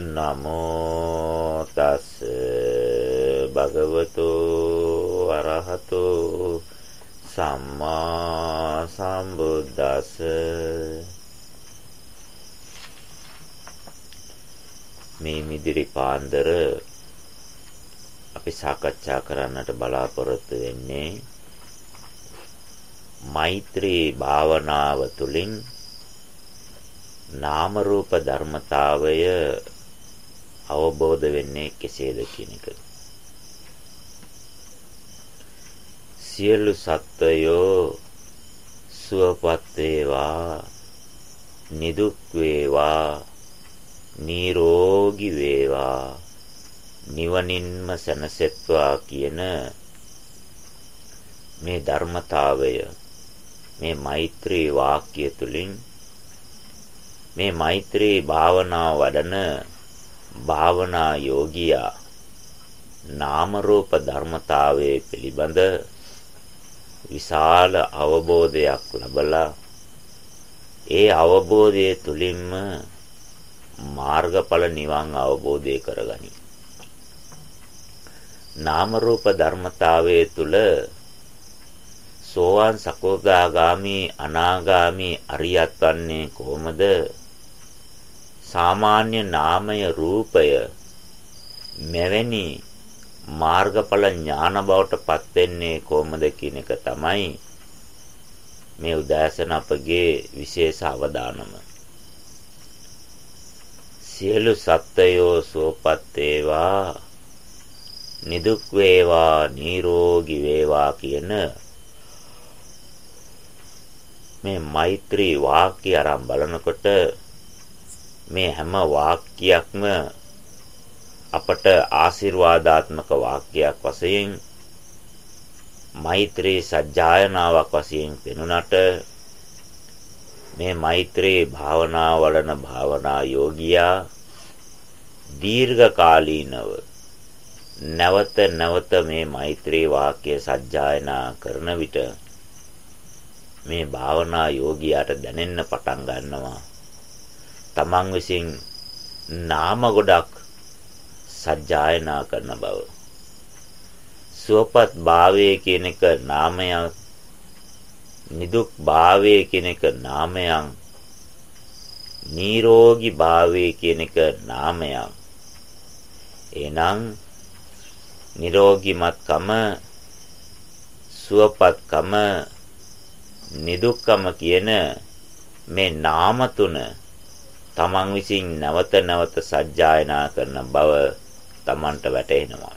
නමෝ තස් භගවතු අරහතු සම්මා සම්බුද්දස්ස. මේ මිදිරි පාන්දර අපි සාකච්ඡා කරන්නට බලාපොරොත්තු වෙන්නේ මෛත්‍රී භාවනාව තුළින් නාම රූප ධර්මතාවය අවබෝධ වෙන්නේ කෙසේද කියන එක. සියලු සත්වයෝ සුවපත් වේවා නිදුක් වේවා නිරෝගී වේවා නිවනින්ම සැනසෙත්වා කියන මේ ධර්මතාවය මේ මෛත්‍රී වාක්‍ය තුලින් මේ මෛත්‍රී භාවනාව වඩන භාවනා යෝගියා නාම රූප ධර්මතාවයේ පිළිබඳ විශාල අවබෝධයක් ලබලා ඒ අවබෝධය තුලින්ම මාර්ගඵල නිවන් අවබෝධය කරගනි. නාම රූප ධර්මතාවයේ තුල සෝවාන් සකෝදාගාමි අනාගාමි අරියත් වන්නේ කොහොමද? සාමාන්‍ය නාමය රූපය මෙවැනි මාර්ගඵල ඥාන බවට පත් වෙන්නේ කොහොමද කියන එක තමයි මේ උදාසන අපගේ විශේෂ අවධානම. සියලු සත්වයෝ සෝපත් වේවා නිදුක් වේවා නිරෝගී වේවා කියන මේ මෛත්‍රී වාක්‍ය අරන් බලනකොට මේ හැම වාක්‍යයක්ම අපට ආශිර්වාදාත්මක වාක්‍යයක් වශයෙන් මෛත්‍රී සජ්ජායනාවක් වශයෙන් පෙනුනට මේ මෛත්‍රී භාවනා වඩන භාවනා යෝගියා දීර්ඝ කාලීනව නැවත නැවත මේ මෛත්‍රී වාක්‍ය සජ්ජායනා කරන විට මේ භාවනා යෝගියාට දැනෙන්න පටන් ගන්නවා. තමන් විසින් නාම ගොඩක් සජ්ජායනා කරන බව. සුවපත් භාවයේ කියන එක නාමයක් නිදුක් භාවයේ කියන එක නාමයක් නිරෝගී භාවයේ කියන එක නාමයක් එහෙනම් නිරෝගීමත්කම සුවපත්කම නිදුක්කම කියන මේ නාම තුන තමන් විසින් නැවත නැවත සජ්ජායනා කරන බව තමන්ට වැටහෙනවා.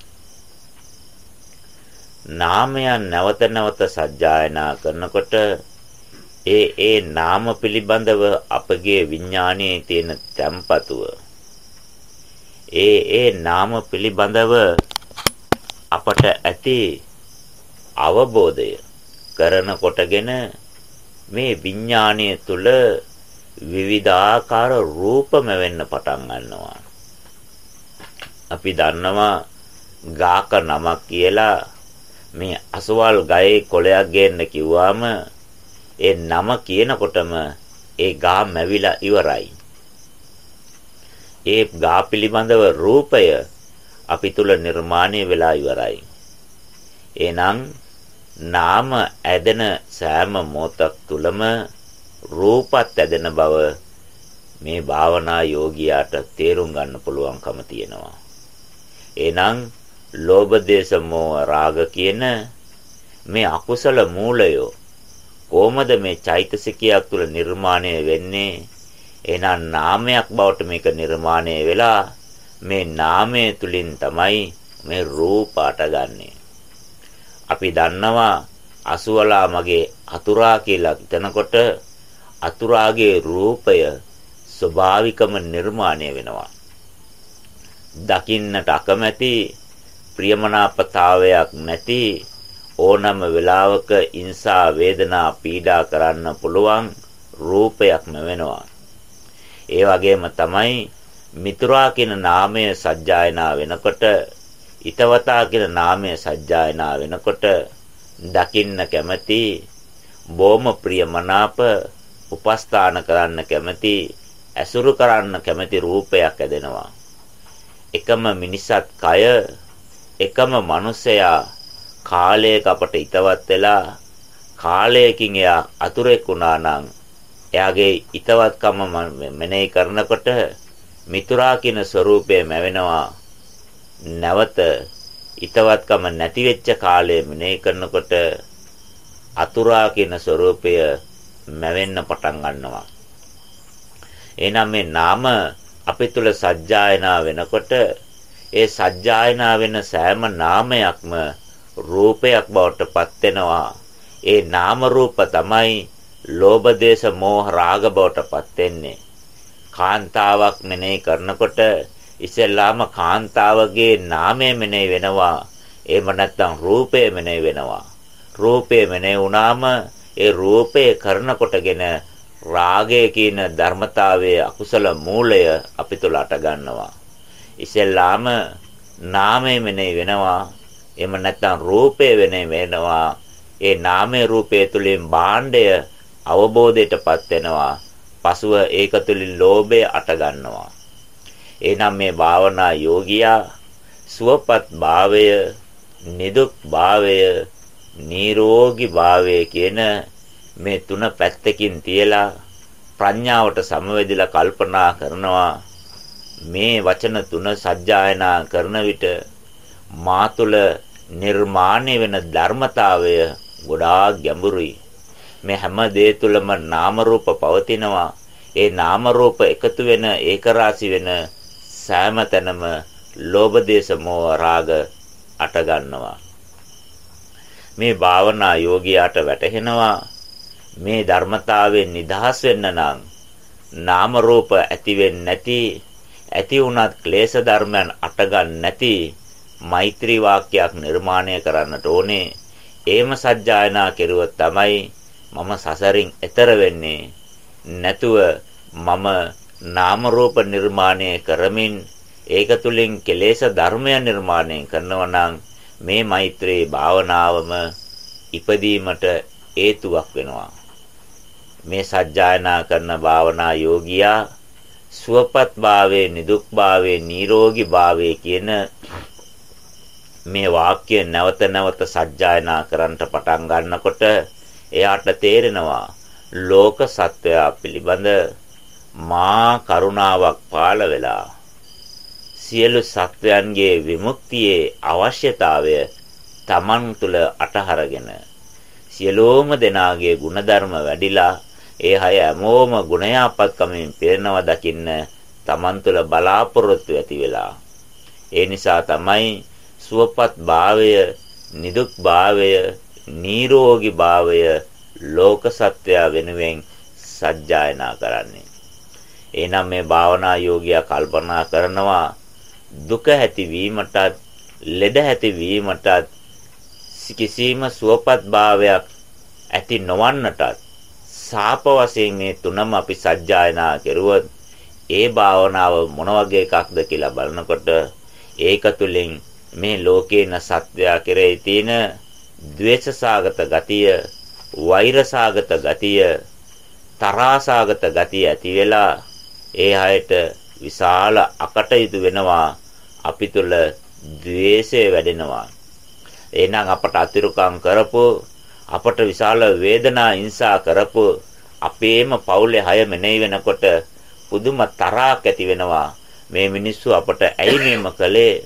නාමයන් නැවත නැවත සජ්ජායනා කරනකොට ඒ ඒ නාම පිළිබඳව අපගේ විඥානයේ තියෙන තැම්පතුව ඒ ඒ නාම පිළිබඳව අපට ඇති අවබෝධය කරන කොටගෙන මේ විඥානයේ තුල විවිධාකාර රූපම වෙන්න පටන් ගන්නවා. අපි දන්නවා ගාක නමක් කියලා මේ අසවල් ගයේ කොළයක් ගේන්න කිව්වම ඒ නම කියනකොටම ඒ ගා මැවිලා ඉවරයි. ඒ ගා පිළිබඳව රූපය අපි තුල නිර්මාණය වෙලා ඉවරයි. එහෙනම් නාම ඇදෙන සෑම මොහොතක් තුලම රූපත් ඇදෙන බව මේ භාවනා යෝගියාට තේරුම් ගන්න පුළුවන්කම තියෙනවා. එහෙනම් ලෝභ දේශ මොහ රාග කියන මේ අකුසල මූලය කොහොමද මේ චෛතසිකයක් තුළ නිර්මාණය වෙන්නේ? එහෙනම් නාමයක් බවට මේක නිර්මාණය වෙලා මේ නාමය තුලින් තමයි මේ රූප අටගන්නේ. අපි දන්නවා අසුවලා මගේ අතුරා කියලා හිතනකොට අතුරාගේ රූපය ස්වභාවිකම නිර්මාණය වෙනවා. දකින්නට අකමැති ප්‍රියමනාපතාවයක් නැති ඕනම වෙලාවක ඉන්සා වේදනා පීඩා කරන්න පුළුවන් රූපයක්ම වෙනවා. ඒ වගේම තමයි මිතුරා කියන නාමය සජ්ජායනා වෙනකොට ිතවතා කියන නාමය සජ්ජායනා වෙනකොට දකින්න කැමැති බොහොම ප්‍රියමනාප උපස්ථාන කරන්න කැමැති ඇසුරු කරන්න කැමැති රූපයක් ඇදෙනවා. එකම මිනිසත් කය එකම මිනිසයා කාලයක අපට ිතවත් වෙලා කාලයකින් එයා අතුරෙක් වුණා නම් එයාගේ ිතවත්කම මෙනෙහි කරනකොට මිතුරා කියන ස්වરૂපය මැවෙනවා නැවත ිතවත්කම නැති වෙච්ච කාලය මෙනෙහි කරනකොට අතුරා කියන ස්වરૂපය මැවෙන්න පටන් ගන්නවා එහෙනම් මේ නාම අපි තුල සජ්ජායනා වෙනකොට ඒ සජ්ජායනා වෙන සෑම නාමයක්ම රූපයක් බවට පත් වෙනවා. ඒ නාම රූප තමයි ලෝභ දේශ මොහ රාග බවට පත් වෙන්නේ. කාන්තාවක් මෙනෙහි කරනකොට ඉස්සෙල්ලාම කාන්තාවගේ නාමය මෙනෙහි වෙනවා. එහෙම නැත්නම් රූපය මෙනෙහි වෙනවා. රූපය මෙනෙහි වුණාම ඒ රූපය කරනකොටගෙන රාගය කියන ධර්මතාවයේ අකුසල මූලය අපි තුල අට ගන්නවා. ඉස්සෙල්ලාම නාමය මෙනෙහි වෙනවා. එහෙම නැත්නම් රූපය වෙනෙහි වෙනවා. ඒ නාමයේ රූපයේ තුලින් භාණ්ඩය අවබෝධයටපත් වෙනවා. පසුව ඒක තුලින් ලෝභය අට ගන්නවා. එනම් මේ භාවනා යෝගියා සුවපත් භාවය, නිදුක් භාවය, නිරෝගී භාවය කියන මේ තුන පැත්තකින් තියලා ප්‍රඥාවට සමවැදිලා කල්පනා කරනවා. මේ වචන තුන සජ්ජායනා කරන විට මා තුළ නිර්මාණය වෙන ධර්මතාවය ගොඩාක් ගැඹුරුයි. මේ හැම දේ තුළම නාම රූප පවතිනවා. ඒ නාම රූප එකතු වෙන ඒක රාශි වෙන සෑම තැනම ලෝභ දේශ මොහ රාග අට ගන්නවා. මේ භාවනා යෝගියාට වැටහෙනවා මේ ධර්මතාවයෙන් නිදහස් වෙන්න නම් නාම රූප ඇති වෙන්නේ නැති ඇති වුණත් ක්ලේශ ධර්මයන් අටගන්න නැති මෛත්‍රී වාක්‍යයක් නිර්මාණය කරන්නට ඕනේ. ඒම සජ්ජායනා කෙරුවොත් තමයි මම සසරින් එතර වෙන්නේ. නැතුව මම නාම රූප නිර්මාණය කරමින් ඒක තුලින් කෙලේශ ධර්මයන් නිර්මාණය කරනවා නම් මේ මෛත්‍රී භාවනාවම ඉපදීමට හේතුවක් වෙනවා. මේ සජ්ජායනා කරන භාවනා යෝගියා සුවපත් භාවයේ නිදුක් භාවයේ නිරෝගී භාවයේ කියන මේ වාක්‍ය නැවත නැවත සජ්ජායනා කරන්නට පටන් ගන්නකොට එයාට තේරෙනවා ලෝක සත්වයා පිළිබඳ මා කරුණාවක් පාළ වෙලා සියලු සත්වයන්ගේ විමුක්තියේ අවශ්‍යතාවය Taman තුල අටහරගෙන සියලෝම දෙනාගේ ಗುಣධර්ම වැඩිලා ඒ අය හැමෝම ගුණයාපත්කමින් පිරෙනවා දකින්න Taman තුල බලාපොරොත්තු ඇති වෙලා. ඒ නිසා තමයි සුවපත් භාවය නිදුක් භාවය නිරෝගී භාවය ලෝක සත්‍යය වෙනුවෙන් සජ්ජායනා කරන්නේ. එහෙනම් මේ භාවනා යෝගියා කල්පනා කරනවා දුක ඇතිවීමටත් ලෙඩ ඇතිවීමටත් කිසිම සුවපත් භාවයක් ඇති නොවන්නටත් සාප වශයෙන් මේ තුනම අපි සජ්ජායනා කෙරුවොත් ඒ භාවනාව මොන වගේ එකක්ද කියලා බලනකොට ඒක තුලින් මේ ලෝකේන සත්වයා කෙරෙහි තියෙන ද්වේෂසාගත ගතිය, වෛරසාගත ගතිය, තරාසාගත ගතිය ඇති වෙලා ඒ අයට විශාල අකටයුතු වෙනවා අපි තුල ද්වේෂය වැඩෙනවා. එහෙනම් අපට අතිරුකම් කරපු අපට විශාල වේදනා හිංසා කරපු අපේම පවුලේ හය මෙනෙහි වෙනකොට පුදුම තරහක් ඇති වෙනවා. මේ මිනිස්සු අපට ඇයි මේම කළේ?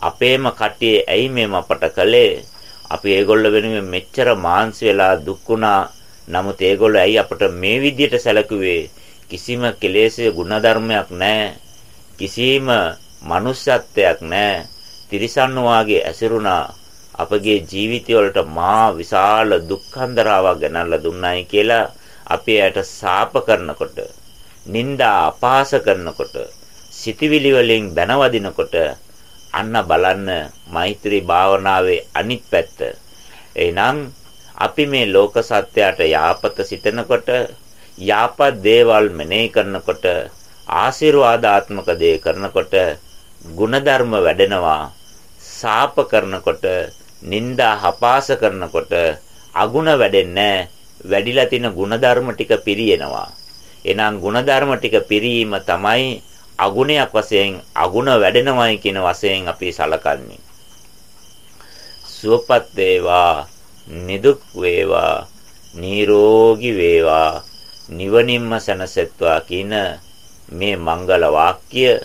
අපේම කට්ටිය ඇයි මේම අපට කළේ? අපි ඒගොල්ල වෙනුවෙන් මෙච්චර මාන්සි වෙලා දුක් වුණා. නමුත් ඒගොල්ලෝ ඇයි අපට මේ විදියට සැලකුවේ? කිසිම කෙලෙසේ ಗುಣධර්මයක් නැහැ. කිසිම මනුෂ්‍යත්වයක් නැහැ තිරිසන් වාගේ ඇසිරුණා අපගේ ජීවිතය වලට මා විශාල දුක්ඛන්දරාවක් ගෙනල්ලා දුන්නයි කියලා අපි ඇයට සාප කරනකොට නිന്ദා අපහාස කරනකොට සිතවිලි වලින් බැනවදිනකොට අන්න බලන්න මෛත්‍රී භාවනාවේ අනිත් පැත්ත. එහෙනම් අපි මේ ලෝක සත්‍යයට යාපත සිතනකොට යාපත් දේවල් මෙනෙහි කරනකොට ආශිර්වාදාත්මක දේ කරනකොට ಗುಣධර්ම වැඩෙනවා සාප කරනකොට නිନ୍ଦා හපාස කරනකොට අගුණ වැඩෙන්නේ වැඩිලා තියෙන ಗುಣධර්ම ටික පිරියනවා එහෙනම් ಗುಣධර්ම ටික පිරීම තමයි අගුණයක් වශයෙන් අගුණ වැඩෙනවයි කියන වශයෙන් අපි සලකන්නේ. සුවපත් වේවා නිදුක් වේවා නිරෝගී වේවා නිවනින්ම සැනසෙත්වා කියන මේ මංගල වාක්‍ය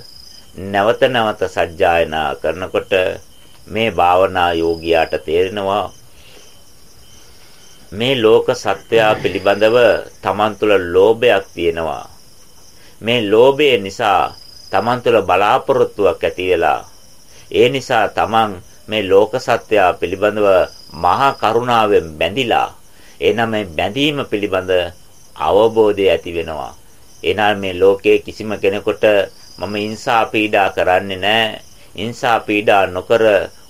නැවත නැවත සජ්ජායනා කරනකොට මේ භාවනා යෝගියාට තේරෙනවා මේ ලෝක සත්වයා පිළිබඳව Taman තුල ලෝභයක් තියෙනවා. මේ ලෝභය නිසා Taman තුල බලාපොරොත්තුවක් ඇති වෙලා ඒ නිසා Taman මේ ලෝක සත්වයා පිළිබඳව මහා කරුණාවෙන් බැඳිලා එනම මේ බැඳීම පිළිබඳ අවබෝධය ඇති වෙනවා. එනම් මේ ලෝකයේ කිසිම කෙනෙකුට මම ඉන්සා පීඩා කරන්නේ නැහැ. ඉන්සා පීඩා නොකර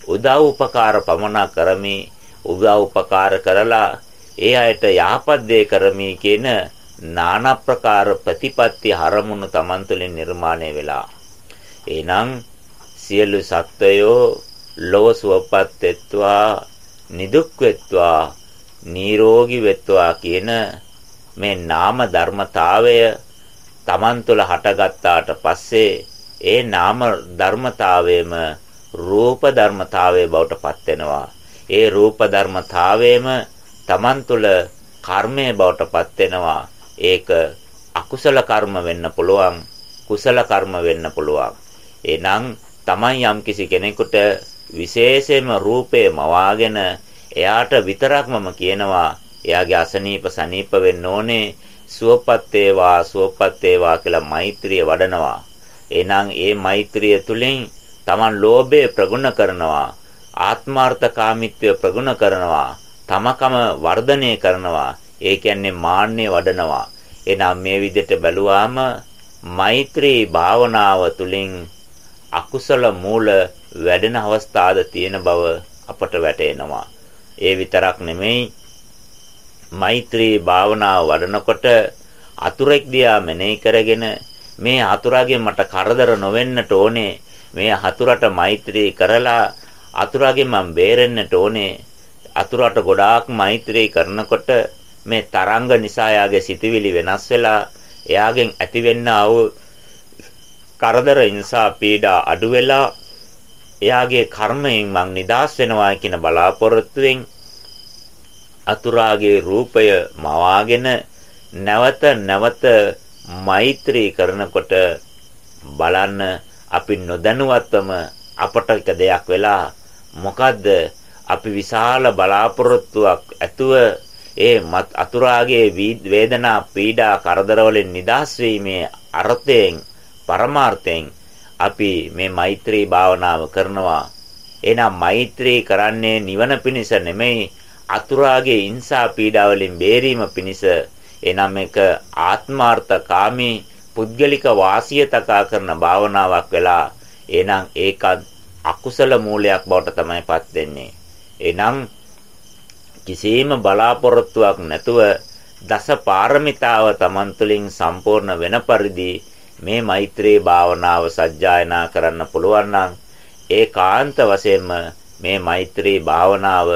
උදව් උපකාර පමණක් කරමි. උදව් උපකාර කරලා ඒ අයට යහපත් දේ කරමි කියන নানা ප්‍රකාර ප්‍රතිපත්ති හරමුණු Taman තුළින් නිර්මාණය වෙලා. එනම් සියලු සත්වයෝ ලොව සුවපත් වෙත්වා නිදුක් වෙත්වා නිරෝගී වෙත්වා කියන මේ නාම ධර්මතාවය Taman තුළ හටගත්තාට පස්සේ ඒ නාම ධර්මතාවයම රූප ධර්මතාවය බවට පත් වෙනවා. ඒ රූප ධර්මතාවයම Taman තුළ කර්මය බවට පත් වෙනවා. ඒක අකුසල කර්ම වෙන්න පුළුවන්, කුසල කර්ම වෙන්න පුළුවන්. එනම් Taman යම්කිසි කෙනෙකුට විශේෂයෙන්ම රූපේ මවාගෙන එයාට විතරක්මම කියනවා එයාගේ අසනීප සනීප වෙන්න ඕනේ සුවපත් වේවා සුවපත් වේවා කියලා මෛත්‍රිය වඩනවා. එහෙනම් ඒ මෛත්‍රිය තුලින් Taman ලෝභය ප්‍රගුණ කරනවා. ආත්මార్థකාමීත්වය ප්‍රගුණ කරනවා. තමකම වර්ධනය කරනවා. ඒ කියන්නේ මාන්නය වඩනවා. එහෙනම් මේ විදිහට බැලුවාම මෛත්‍රී භාවනාව තුළින් අකුසල මූල වැඩෙන අවස්ථාද තියෙන බව අපට වැටහෙනවා. ඒ විතරක් නෙමෙයි මෛත්‍රී භාවනාව වඩනකොට අතුරෙක් දිහා මෙනෙහි කරගෙන මේ අතුරාගෙන් මට කරදර නොවෙන්නට ඕනේ. මේ හතුරට මෛත්‍රී කරලා අතුරාගෙන් මම බේරෙන්නට ඕනේ. අතුරට ගොඩාක් මෛත්‍රී කරනකොට මේ තරංග නිසා යාගේ සිතවිලි වෙනස් වෙලා එයාගෙන් ඇතිවෙන්න ආව කරදර නිසා පීඩා අඩු වෙලා එයාගේ කර්මයෙන් මං නිදාස් වෙනවා කියන බලාපොරොත්තුවෙන් අතුරාගේ රූපය මවාගෙන නැවත නැවත මෛත්‍රී කරනකොට බලන්න අපි නොදැනුවත්වම අපට එක දෙයක් වෙලා මොකද්ද? අපි විශාල බලාපොරොත්තුවක් ඇතුව ඒ අතුරාගේ වේදනා පීඩා කරදරවලින් නිදහස් වීමේ අර්ථයෙන් පරමාර්ථයෙන් අපි මේ මෛත්‍රී භාවනාව කරනවා. එහෙනම් මෛත්‍රී කරන්නේ නිවන පිණිස නෙමෙයි අතුරාගේ ඉන්සා පීඩාවලින් බේරීම පිණිස එනම් එක ආත්මාර්ථකාමී පුද්ගලික වාසිය තකා කරන භාවනාවක් වෙලා එහෙනම් ඒකත් අකුසල මූලයක් බවට තමයිපත් වෙන්නේ. එනම් කිසිම බලාපොරොත්තුවක් නැතුව දස පාරමිතාව Taman තුලින් සම්පූර්ණ වෙන පරිදි මේ මෛත්‍රී භාවනාව සජ්ජායනා කරන්න පුළුවන් නම් ඒකාන්ත වශයෙන්ම මේ මෛත්‍රී භාවනාව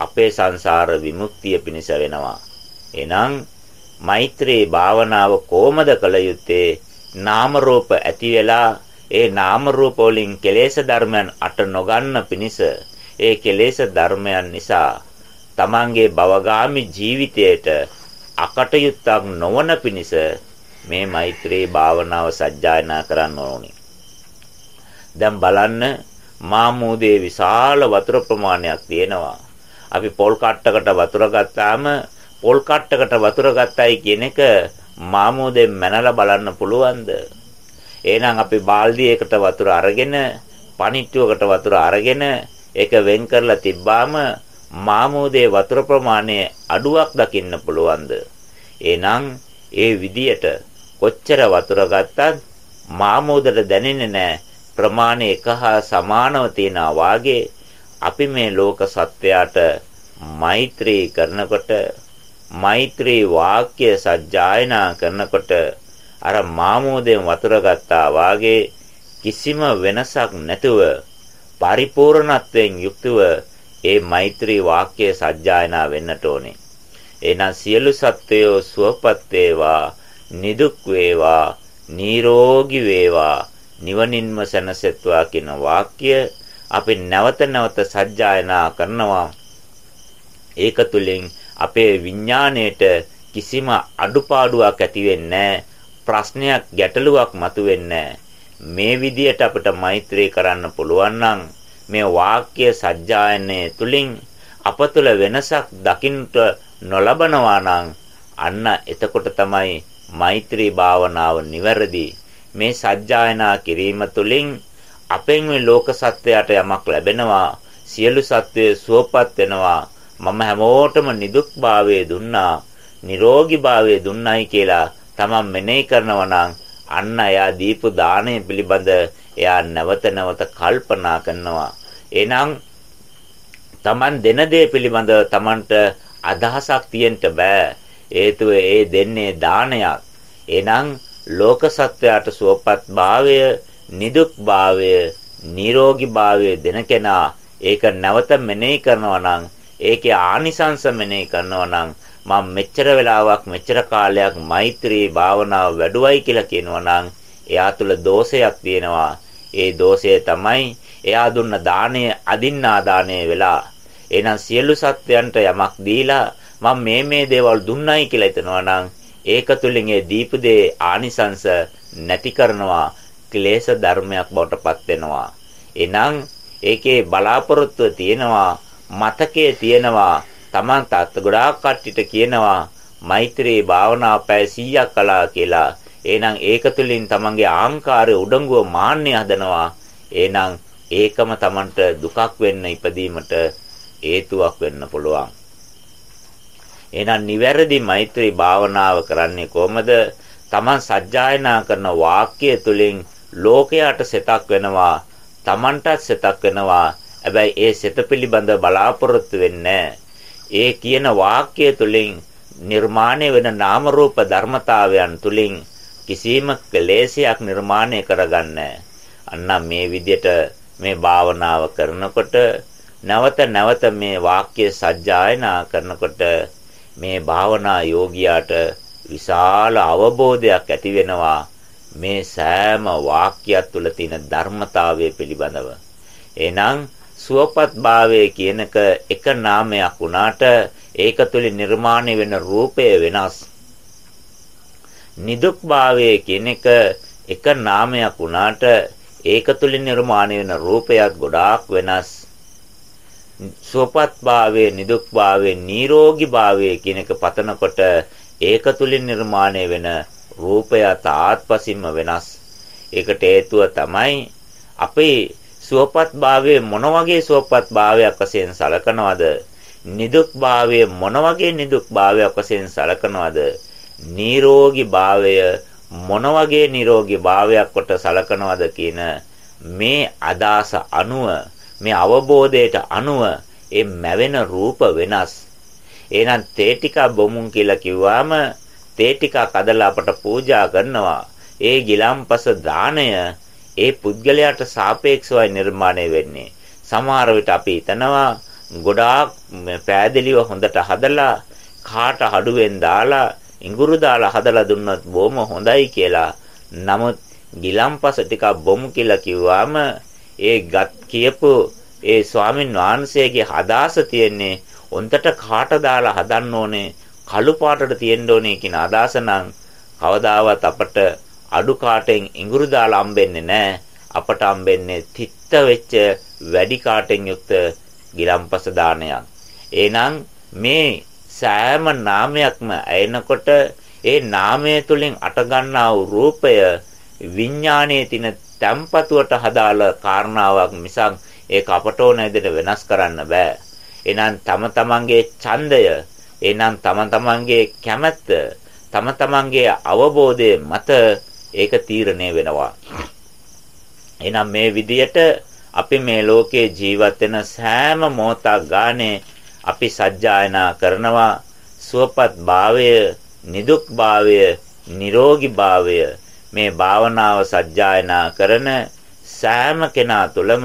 අපේ සංසාර විමුක්තිය පිණිස වෙනවා. එහෙනම් මෛත්‍රී භාවනාව කොහොමද කළ යුත්තේ? නාම රූප ඇති වෙලා ඒ නාම රූප වලින් කෙලෙස් ධර්මයන් අට නොගන්න පිණිස ඒ කෙලෙස් ධර්මයන් නිසා තමන්ගේ භවගාමි ජීවිතයට අකටයුත්තක් නොවන පිණිස මේ මෛත්‍රී භාවනාව සජ්ජායනා කරන්න ඕනේ. දැන් බලන්න මාමූදේ විශාල වතුර ප්‍රමාණයක් තියෙනවා. අපි පොල් කට්ටකට වතුර ගත්තාම පොල් කට්ටකට වතුර ගත්තයි කියන එක මාමූදෙන් මැනලා බලන්න පුළුවන්ද? එහෙනම් අපි බාල්දියකට වතුර අරගෙන පණිට්ටුවකට වතුර අරගෙන ඒක වෙන් කරලා තිබ්බාම මාමූදේ වතුර ප්‍රමාණය අඩුවක් දකින්න පුළුවන්ද? එහෙනම් ඒ විදියට කොච්චර වතුර ගත්තත් මාමූදට දැනෙන්නේ නැහැ ප්‍රමාණය එක හා සමානව තියනා වාගේ අපි මේ ලෝක සත්වයාට මෛත්‍රී කරනකොට මෛත්‍රී වාක්‍ය සජ්ජායනා කරනකොට අර මාමෝදයෙන් වතුර ගත්තා වාගේ කිසිම වෙනසක් නැතුව පරිපූර්ණත්වයෙන් යුක්තව ඒ මෛත්‍රී වාක්‍ය සජ්ජායනා වෙන්නට ඕනේ. එහෙනම් සියලු සත්වයෝ සුවපත් වේවා, නිදුක් වේවා, නිරෝගී වේවා නිවනින්ම සැනසෙත්වා කියන වාක්‍ය අපි නැවත නැවත සජ්ජායනා කරනවා. ඒක තුලින් අපේ විඥාණයට කිසිම අඩුපාඩුවක් ඇති වෙන්නේ ප්‍රශ්නයක් ගැටලුවක් මතුවෙන්නේ මේ විදියට අපිට මෛත්‍රී කරන්න පුළුවන් නම් මේ වාක්‍ය සජ්ජායනයේ තුලින් අප තුළ වෙනසක් දකින්නට නොලබනවා නම් අන්න එතකොට තමයි මෛත්‍රී භාවනාව නිවැරදි. මේ සජ්ජායනා කිරීම තුළින් අපෙන් මේ ලෝක සත්වයට යමක් ලැබෙනවා සියලු සත්වයේ සුවපත් වෙනවා මම හැමෝටම නිදුක්භාවයේ දුන්නා නිරෝගීභාවයේ දුන්නයි කියලා තමන් මෙනෙහි කරනවා නම් අන්න එයා දීපු දාණය පිළිබඳ එයා නැවත නැවත කල්පනා කරනවා එහෙනම් Taman දෙන දේ පිළිබඳව Tamanට අදහසක් තියෙන්න බෑ. හේතුව ඒ දෙන්නේ දානයක්. එහෙනම් ලෝක සත්වයාට සුවපත් භාවය, නිදුක් භාවය, නිරෝගී භාවය දෙන කෙනා ඒක නැවත මෙනෙහි කරනවා නම් ඒකේ ආනිසංස මෙනෙහි කරනවා නම් මම මෙච්චර වෙලාවක් මෙච්චර කාලයක් මෛත්‍රී භාවනාව වැඩුවයි කියලා කියනවා නම් එයා තුල දෝෂයක් තියෙනවා. ඒ දෝෂය තමයි එයා දුන්න දාණය අදින්නා දාණය වෙලා එහෙනම් සියලු සත්වයන්ට යමක් දීලා මම මේ මේ දේවල් දුන්නයි කියලා හිතනවා නම් ඒක තුලින් ඒ දීපදේ ආනිසංස නැති කරනවා ක්ලේශ ධර්මයක් බවට පත් වෙනවා එහෙනම් ඒකේ බලාපොරොත්තුව තියෙනවා මතකයේ තියෙනවා Taman තාත්ත ගොඩාක් කට්ටිට කියනවා මෛත්‍රී භාවනා පැය 100ක් කළා කියලා එහෙනම් ඒක තුලින් Tamanගේ ආහංකාරය උඩඟුව මාන්නය හදනවා එහෙනම් ඒකම Tamanට දුකක් වෙන්න ඉපදීමට හේතුවක් වෙන්න පුළුවන්. එහෙනම් නිවැරදි මෛත්‍රී භාවනාව කරන්නේ කොහමද? Taman සජ්ජායනා කරන වාක්‍ය තුලින් ලෝකයට සෙතක් වෙනවා, Tamanටත් සෙතක් වෙනවා. හැබැයි ඒ සෙත පිළිබඳ බලාපොරොත්තු වෙන්නේ ඒ කියන වාක්‍ය තුලින් නිර්මාණය වෙන නාම රූප ධර්මතාවයන් තුලින් කිසිම ක්ලේශයක් නිර්මාණය කරගන්නේ අන්න මේ විදිහට මේ භාවනාව කරනකොට නැවත නැවත මේ වාක්‍ය සජ්ජායනා කරනකොට මේ භාවනා යෝගියාට විශාල අවබෝධයක් ඇති වෙනවා. මේ සෑම වාක්‍යයක් තුළ තියෙන ධර්මතාවය පිළිබඳව. එහෙනම් සුවපත් භාවය කියනක එක නාමයක් වුණාට ඒක තුළින් නිර්මාණය වෙන රූපය වෙනස්. නිදුක් භාවය කියන එක එක නාමයක් වුණාට ඒක තුලින් නිර්මාණය වෙන රූපයත් ගොඩාක් වෙනස්. සුවපත් භාවයේ නිදුක් භාවයේ නිරෝගී භාවයේ කියන එක පතනකොට ඒක තුලින් නිර්මාණය වෙන රූපයත් ආත්පසින්ම වෙනස්. ඒකට හේතුව තමයි අපේ සුවපත් භාවයේ මොන වගේ සුවපත් භාවයක් වශයෙන් සලකනවද? නිදුක් භාවයේ මොන වගේ නිදුක් භාවයක් වශයෙන් සලකනවද? නිරෝගී භාවය මොන වගේ නිරෝගී භාවයක් කොට සලකනවද කියන මේ අදාස අනුව මේ අවබෝධයට අනුව ඒ මැවෙන රූප වෙනස්. එහෙනම් තේ ටික බොමුන් කියලා කිව්වාම තේ ටික කදලා අපට පූජා කරනවා. ඒ ගිලම්පස දාණය ඒ පුද්ගලයාට සාපේක්ෂවයි නිර්මාණය වෙන්නේ. සමහර විට අපි හිතනවා ගොඩාක් පෑදෙලිව හොඳට හදලා කාට හඩුවෙන් දාලා ඉඟුරු දාලා හදලා දුන්නොත් බොහොම හොඳයි කියලා. නමුත් ගිලම්පස ටිකක් බොමු කියලා කිව්වාම ඒ ගත් කියපු ඒ ස්වාමින් වහන්සේගේ අදහස තියෙන්නේ උන්ටට කාට දාලා හදන්න ඕනේ කළු පාටට තියෙන්න ඕනේ කියන අදහස නම් කවදාවත් අපට අඩු කාටෙන් ඉඟුරු දාලා හම්බෙන්නේ නැහැ. අපට හම්බෙන්නේ තිත්ත වෙච්ච වැඩි කාටෙන් යුක්ත ගිලම්පස දානයක්. එහෙනම් මේ සෑම නාමයක්ම ඇයෙනකොට ඒ නාමය තුලින් අටගන්නා වූ රූපය විඥානයේ තියෙන තැම්පතුවට හදාළ කාරණාවක් මිසක් ඒක අපට ඕන විදිහට වෙනස් කරන්න බෑ. එහෙනම් තම තමන්ගේ ඡන්දය, එහෙනම් තම තමන්ගේ කැමැත්ත, තම තමන්ගේ අවබෝධය මත ඒක තීරණය වෙනවා. එහෙනම් මේ විදියට අපි මේ ලෝකේ ජීවත් වෙන සෑම මොහොතක් ගානේ අපි සජ්ජායනා කරනවා සුවපත් භාවය, නිදුක් භාවය, නිරෝගී භාවය මේ භාවනාව සජ්ජායනා කරන සෑම කෙනා තුළම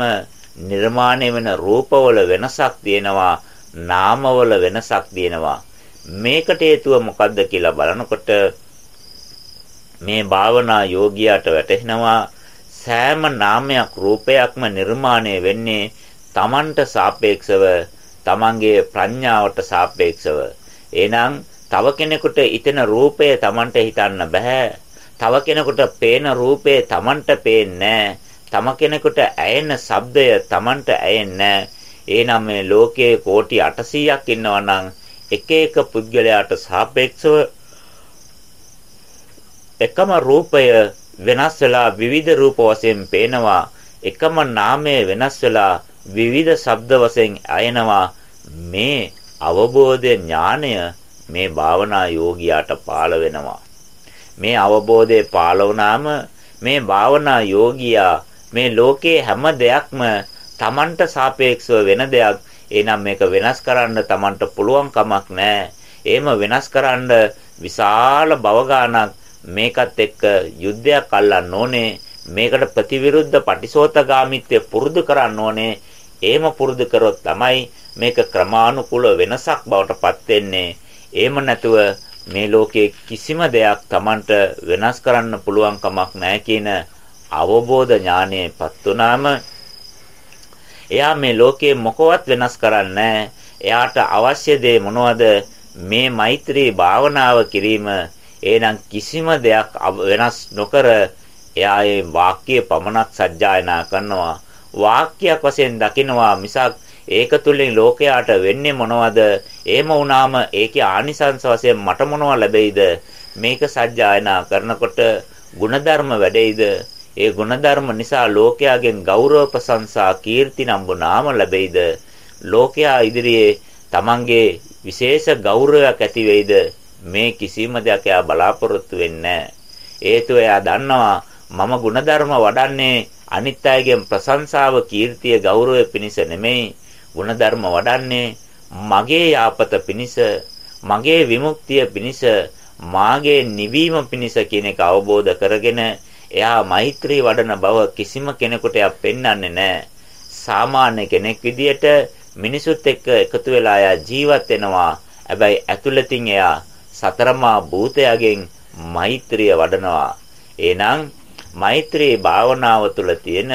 නිර්මාණය වෙන රූපවල වෙනසක් තියෙනවා නාමවල වෙනසක් තියෙනවා මේකට හේතුව මොකද්ද කියලා බලනකොට මේ භාවනා යෝගියාට වැටහෙනවා සෑම නාමයක් රූපයක්ම නිර්මාණය වෙන්නේ Tamanට සාපේක්ෂව Tamanගේ ප්‍රඥාවට සාපේක්ෂව. එහෙනම් තව කෙනෙකුට හිතෙන රූපය Tamanට හිතන්න බෑ. තව කෙනෙකුට පේන රූපේ Tamanට පේන්නේ තම කෙනෙකුට ඇයෙන ශබ්දය Tamanට ඇයෙන්නේ එහෙනම් මේ ලෝකයේ කෝටි 800ක් ඉන්නවා නම් එක එක පුද්ගලයාට සාපේක්ෂව එකම රූපය වෙනස් වෙලා විවිධ රූප වශයෙන් පේනවා. එකම නාමය වෙනස් වෙලා විවිධ ශබ්ද වශයෙන් අයනවා මේ අවබෝධ ඥානය මේ භාවනා යෝගියාට පාළ වෙනවා. මේ අවබෝධය පාළ වුණාම මේ භාවනා යෝගියා මේ ලෝකේ හැම දෙයක්ම Tamanට සාපේක්ෂව වෙන දෙයක් එහෙනම් මේක වෙනස් කරන්න Tamanට පුළුවන් කමක් නැහැ. එහෙම වෙනස් කරන්න විශාල භවගානක් මේකත් එක්ක යුද්ධයක් අල්ලන්න ඕනේ. මේකට ප්‍රතිවිරුද්ධ පටිසෝතගාමිත්වය පුරුදු කරන්න ඕනේ. එහෙම පුරුදු කරොත් තමයි මේක ක්‍රමානුකූල වෙනසක් බවට පත් වෙන්නේ. එහෙම නැතුව මේ ලෝකයේ කිසිම දෙයක් Tamanට වෙනස් කරන්න පුළුවන් කමක් නැහැ කියන අවබෝධ ඥානයටපත් වුණාම එයා මේ ලෝකයේ මොකවත් වෙනස් කරන්නේ එයාට අවශ්‍ය දේ මොනවද? මේ මෛත්‍රී භාවනාව කිරීම. එහෙනම් කිසිම දෙයක් වෙනස් නොකර එයා ඒ වාක්‍ය පමණක් සජ්ජායනා කරනවා. වාක්‍යයක් වශයෙන් දකිනවා මිසක් ඒක තුලින් ලෝකයාට වෙන්නේ මොනවද? එහෙම වුණාම ඒකේ ආනිසංස වශයෙන් මට මොනව ලැබෙයිද? මේක සජ්ජායනා කරනකොට ಗುಣධර්ම වැඩෙයිද? ඒ ගුණධර්ම නිසා ලෝකයාගෙන් ගෞරව ප්‍රශංසා කීර්ති නම්බු නාම ලැබෙයිද? ලෝකයා ඉදිරියේ තමන්ගේ විශේෂ ගෞරවයක් ඇති වෙයිද? මේ කිසිම දෙයක් එයා බලාපොරොත්තු වෙන්නේ හේතුව එයා දන්නවා මම ගුණධර්ම වඩන්නේ අනිත් අයගෙන් ප්‍රශංසාව කීර්තිය ගෞරවය පිණිස නෙමෙයි. ගුණධර්ම වඩන්නේ මගේ යාපත පිණිස මගේ විමුක්තිය පිණිස මාගේ නිවීම පිණිස කියන එක අවබෝධ කරගෙන එයා මෛත්‍රී වඩන බව කිසිම කෙනෙකුට එයා පෙන්වන්නේ නැහැ. සාමාන්‍ය කෙනෙක් විදියට මිනිසුත් එක්ක එකතු වෙලා එයා ජීවත් වෙනවා. හැබැයි ඇතුළතින් එයා සතරමා භූතයගෙන් මෛත්‍රිය වඩනවා. එහෙනම් මෛත්‍රී භාවනාව තුළ තියෙන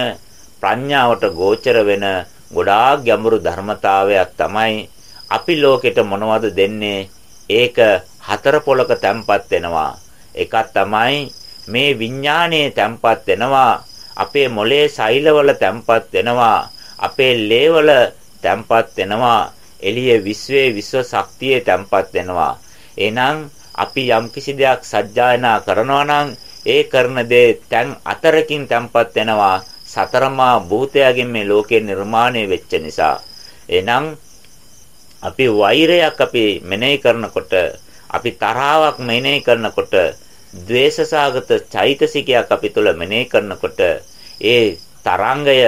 ප්‍රඥාවට ගෝචර වෙන ගොඩාක් ගැඹුරු ධර්මතාවයක් තමයි අපි ලෝකෙට මොනවද දෙන්නේ ඒක හතර පොලක තැම්පත් වෙනවා එකක් තමයි මේ විඥානයේ තැම්පත් වෙනවා. අපේ මොලේ සෛලවල තැම්පත් වෙනවා. අපේ ලේවල තැම්පත් වෙනවා. එළිය විශ්වයේ විශ්ව ශක්තියේ තැම්පත් වෙනවා. එහෙනම් අපි යම්කිසි දෙයක් සජ්ජායනා කරනවා නම් ඒ කරන දේ තැන් අතරකින් තැම්පත් වෙනවා. සතරමා භූතයගෙන් මේ ලෝකේ නිර්මාණය වෙච්ච නිසා. එහෙනම් අපි වෛරයක් අපි මෙනෙහි කරනකොට අපි තරාවක් මෙනෙහි කරනකොට ද්වේෂසාගත චෛතසිකයක් අපි තුල මෙනෙහි කරනකොට ඒ තරංගය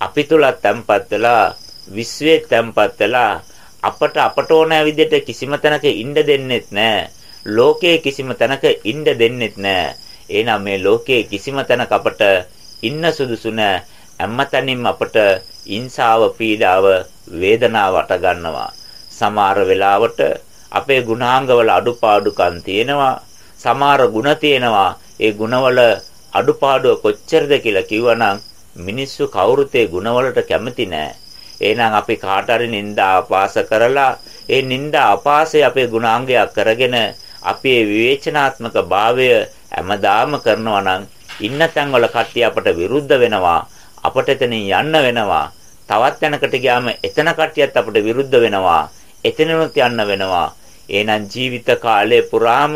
අපි තුල තැම්පත් වෙලා විශ්වයේ තැම්පත් වෙලා අපට අපට ඕන විදිහට කිසිම තැනක ඉන්න දෙන්නෙත් නැහැ. ලෝකයේ කිසිම තැනක ඉන්න දෙන්නෙත් නැහැ. එහෙනම් මේ ලෝකයේ කිසිම තැනක අපට ඉන්න සුදුසු නැහැ. හැමතැනින්ම අපට ඉන්සාව පීඩාව වේදනාව අට ගන්නවා. සමහර වෙලාවට අපේ ගුණාංගවල අඩුපාඩුකම් තියෙනවා. සමහර ಗುಣ තියෙනවා. ඒ ಗುಣවල අඩුපාඩුව කොච්චරද කියලා කිව්වනම් මිනිස්සු කවුරුත් ඒ ಗುಣවලට කැමති නෑ. එහෙනම් අපි කාට හරි නිନ୍ଦා අපාස කරලා ඒ නිନ୍ଦා අපාසය අපේ ගුණාංගයක් කරගෙන අපේ විවේචනාත්මක භාවය හැමදාම කරනවා නම් ඉන්න තැන්වල කට්ටිය අපට විරුද්ධ වෙනවා අපට එතනින් යන්න වෙනවා තවත් තැනකට ගියාම එතන කට්ටියත් අපට විරුද්ධ වෙනවා එතනනොත් යන්න වෙනවා එහෙනම් ජීවිත කාලය පුරාම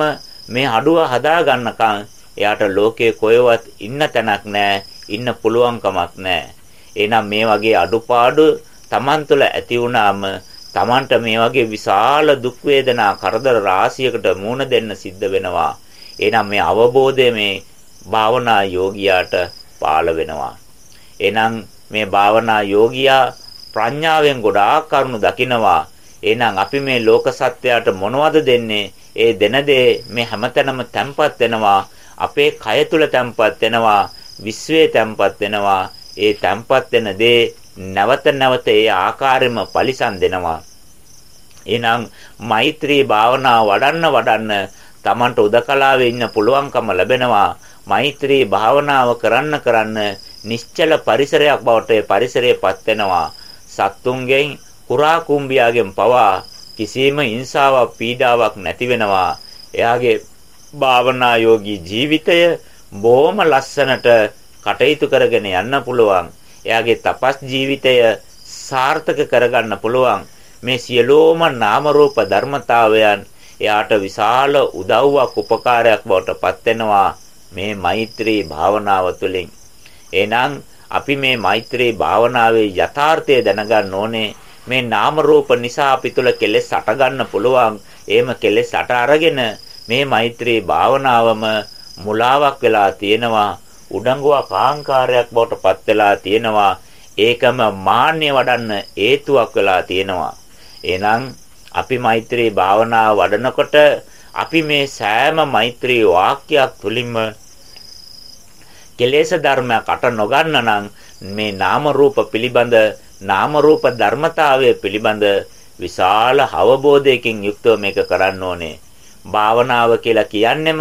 මේ අඩුව හදා ගන්නකම් එයාට ලෝකයේ කොහෙවත් ඉන්න තැනක් නැහැ ඉන්න පුළුවන් කමක් නැහැ එහෙනම් මේ වගේ අඩුපාඩු Taman තුළ ඇති වුණාම Tamanට මේ වගේ විශාල දුක් වේදනා කරදර රාශියකට මුහුණ දෙන්න සිද්ධ වෙනවා. එහෙනම් මේ අවබෝධය මේ භාවනා යෝගියාට පාළ වෙනවා. එහෙනම් මේ භාවනා යෝගියා ප්‍රඥාවෙන් ගොඩාක් කරුණු දකිනවා. එහෙනම් අපි මේ ලෝක සත්‍යයට මොනවද දෙන්නේ? ඒ දෙන දේ මේ හැමතැනම තැම්පත් වෙනවා. අපේ කය තුල තැම්පත් වෙනවා. විශ්වයේ තැම්පත් වෙනවා. ඒ තැම්පත් වෙන දේ නැවත නැවත ඒ ආකාරයෙන්ම පරිසම් දෙනවා. එහෙනම් මෛත්‍රී භාවනාව වඩන්න වඩන්න Tamanට උදකලාවේ ඉන්න පුළුවන්කම ලැබෙනවා. මෛත්‍රී භාවනාව කරන්න කරන්න නිශ්චල පරිසරයක් බවට පරිසරයපත් වෙනවා. සත්තුන්ගෙන් කුරා කුඹියාගෙන් පවා කිසිම හිංසාවක් පීඩාවක් නැති වෙනවා. එයාගේ භාවනා යෝගී ජීවිතය බොහොම ලස්සනට කටයුතු කරගෙන යන්න පුළුවන්. එයාගේ තපස් ජීවිතය සාර්ථක කරගන්න පුළුවන්. මේ සියලෝම නාම රූප ධර්මතාවයන් එයාට විශාල උදව්වක් උපකාරයක් බවට පත් වෙනවා මේ මෛත්‍රී භාවනාව තුළින්. එහෙනම් අපි මේ මෛත්‍රී භාවනාවේ යථාර්ථය දැනගන්න ඕනේ. මේ නාම රූප නිසා අපි තුල කෙලෙස් අට ගන්න පුළුවන්. එහෙම කෙලෙස් අට අරගෙන මේ මෛත්‍රී භාවනාවම මුලාවක් වෙලා තියෙනවා. උඩඟුවක් ආංකාරයක් බවට පත් වෙලා තියෙනවා. ඒකම මාන්නය වඩන්න හේතුවක් වෙලා තියෙනවා. එහෙනම් අපි මෛත්‍රී භාවනාව වඩනකොට අපි මේ සෑම මෛත්‍රී වාක්‍යයක් තුලින්ම කෙලෙස් ධර්මයක් අට නොගන්න නම් මේ නාම රූප පිළිබඳ නාම රූප ධර්මතාවය පිළිබඳ විශාල අවබෝධයකින් යුක්තව මේක කරන්න ඕනේ. භාවනාව කියලා කියන්නෙම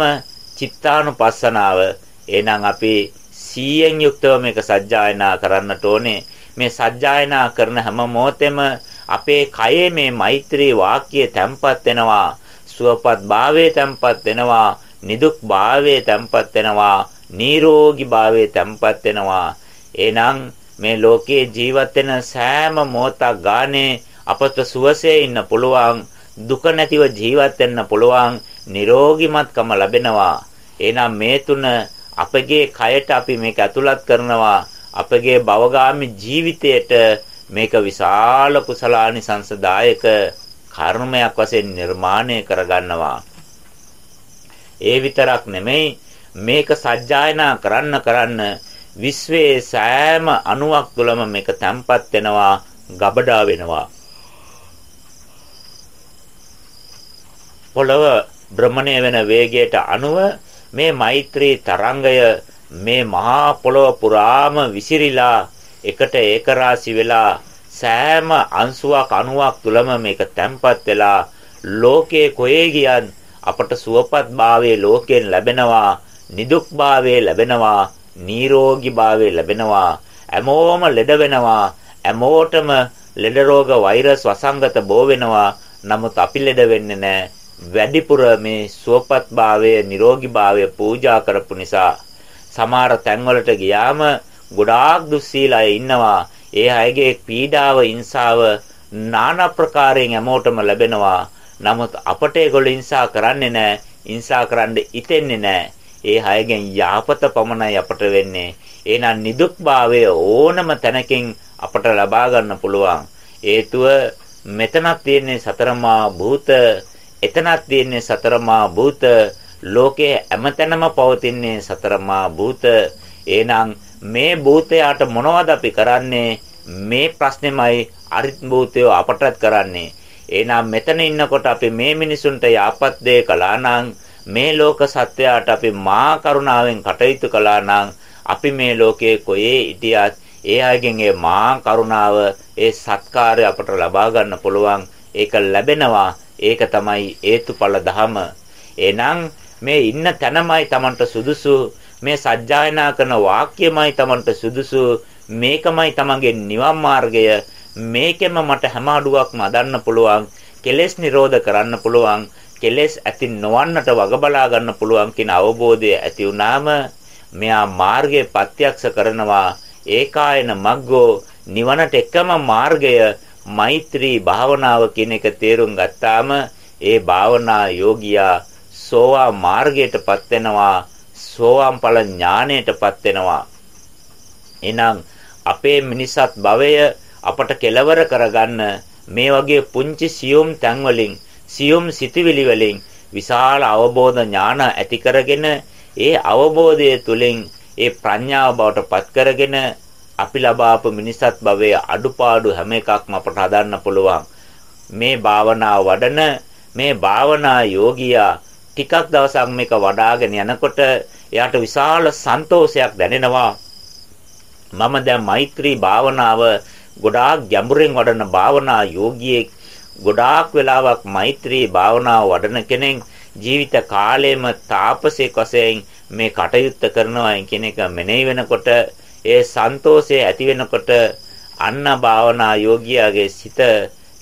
චිත්තානුපස්සනාව. එහෙනම් අපි සීයෙන් යුක්තව මේක සජ්ජායනා කරන්නට ඕනේ. මේ සජ්ජායනා කරන හැම මොහොතෙම අපේ කයේ මේ මෛත්‍රී වාක්‍යය තැම්පත් වෙනවා. සුවපත් භාවයේ තැම්පත් වෙනවා. නිදුක් භාවයේ තැම්පත් වෙනවා. නිරෝගී භාවයේ තැම්පත් වෙනවා. එහෙනම් මේ ලෝකයේ ජීවත් වෙන සෑම මොහොතක් ගානේ අපට සුවසේ ඉන්න පුළුවන් දුක නැතිව ජීවත් වෙන්න පුළුවන් නිරෝගිමත්කම ලැබෙනවා. එහෙනම් මේ තුන අපගේ කයට අපි මේක ඇතුළත් කරනවා. අපගේ භවගාමි ජීවිතයට මේක විශාල කුසලානිසංසදායක කර්මයක් වශයෙන් නිර්මාණය කරගන්නවා. ඒ විතරක් නෙමෙයි මේක සජ්ජායනා කරන්න කරන්න විශ්වයේ සෑම අණුවක් තුළම මේක තැම්පත් වෙනවා ගබඩා වෙනවා. පොළව භ්‍රමණය වෙන වේගයට අනුව මේ මෛත්‍රී තරංගය මේ මහා පොළව පුරාම විසිරිලා එකට ඒකරාශි වෙලා සෑම අංශුවක් අණුවක් තුළම මේක තැම්පත් වෙලා ලෝකයේ කොහේ ගියත් අපට සුවපත් භාවයේ ලෝකයෙන් ලැබෙනවා නිදුක් භාවයේ ලැබෙනවා නිරෝගීභාවය ලැබෙනවා හැමෝම ලෙඩ වෙනවා හැමෝටම ලෙඩ රෝග වෛරස් වසංගත බෝ වෙනවා. නමුත් අපි ලෙඩ වෙන්නේ නැහැ. වැඩිපුර මේ සුවපත්භාවය නිරෝගීභාවය පූජා කරපු නිසා. සමහර තැන්වලට ගියාම ගොඩාක් දුස්සීල අය ඉන්නවා. ඒ අයගේ පීඩාව ඉන්සාව নানা ප්‍රකාරයෙන් හැමෝටම ලැබෙනවා. නමුත් අපට ඒගොල්ලෝ ඉන්සා කරන්නේ නැහැ. ඉන්සා කරන්න ඉතෙන්නේ නැහැ. ඒ හයගෙන් යාපත පමණයි අපට වෙන්නේ. එහෙනම් නිදුක්භාවය ඕනම තැනකින් අපට ලබා ගන්න පුළුවන්. හේතුව මෙතනක් තියෙන්නේ සතරමා භූත, එතනක් තියෙන්නේ සතරමා භූත, ලෝකයේ හැමතැනම පවතින්නේ සතරමා භූත. එහෙනම් මේ භූතයාට මොනවද අපි කරන්නේ? මේ ප්‍රශ්නේමයි අරිත් භූතය අපටත් කරන්නේ. එහෙනම් මෙතන ඉන්නකොට අපි මේ මිනිසුන්ට යාපත් දේ කළා නම් මේ ලෝක සත්‍යයට අපි මා කරුණාවෙන් කටයුතු කළා නම් අපි මේ ලෝකයේ කොහේ හිටියත් ඒ අයගෙන් ඒ මා කරුණාව ඒ සත්කාරය අපට ලබා ගන්න පුළුවන්. ඒක ලැබෙනවා. ඒක තමයි හේතුඵල ධම එහෙනම් මේ ඉන්න තැනමයි Tamanට සුදුසු. මේ සජ්ජායනා කරන වාක්‍යමයි Tamanට සුදුසු. මේකමයි Tamanගේ නිවන් මාර්ගය. මේකෙම මට හැම අඩුවක්ම අදන්න පුළුවන්. කෙලෙස් නිරෝධ කරන්න පුළුවන්. කෙලෙස් ඇති නොවන්නට වග බලා ගන්න පුළුවන් කියන අවබෝධය ඇති වුනාම මෙයා මාර්ගය ප්‍රත්‍යක්ෂ කරනවා. ඒකායන මග්ගෝ නිවනට එකම මාර්ගය මෛත්‍රී භාවනාව කියන එක තේරුම් ගත්තාම ඒ භාවනා යෝගියා සෝවා මාර්ගයටපත් වෙනවා සෝවාන් ඵල ඥාණයටපත් වෙනවා. එහෙනම් අපේ මිනිසත් භවය අපට කෙලවර කරගන්න මේ වගේ පුංචි සියුම් තැන් වලින් සියුම් සිතුවිලි වලින් විශාල අවබෝධ ඥාන ඇති කරගෙන ඒ අවබෝධය තුලින් ඒ ප්‍රඥාව බවට පත් කරගෙන අපි ලබාපු මිනිසත් භවයේ අඩුපාඩු හැම එකක්ම අපට හදන්න පුළුවන්. මේ භාවනාව වඩන මේ භාවනා යෝගියා ටිකක් දවසක් මේක වඩ아가ගෙන යනකොට එයාට විශාල සන්තෝෂයක් දැනෙනවා. මම දැන් මෛත්‍රී භාවනාව ගොඩාක් ගැඹුරින් වඩන භාවනා යෝගියෙක් ගොඩාක් වෙලාවක් මෛත්‍රී භාවනාව වඩන කෙනෙක් ජීවිත කාලෙම තාපසෙක් වශයෙන් මේ කටයුත්ත කරනවා කියන එක මෙනෙහි වෙනකොට ඒ සන්තෝෂය ඇති වෙනකොට අන්න භාවනා යෝගියාගේ සිත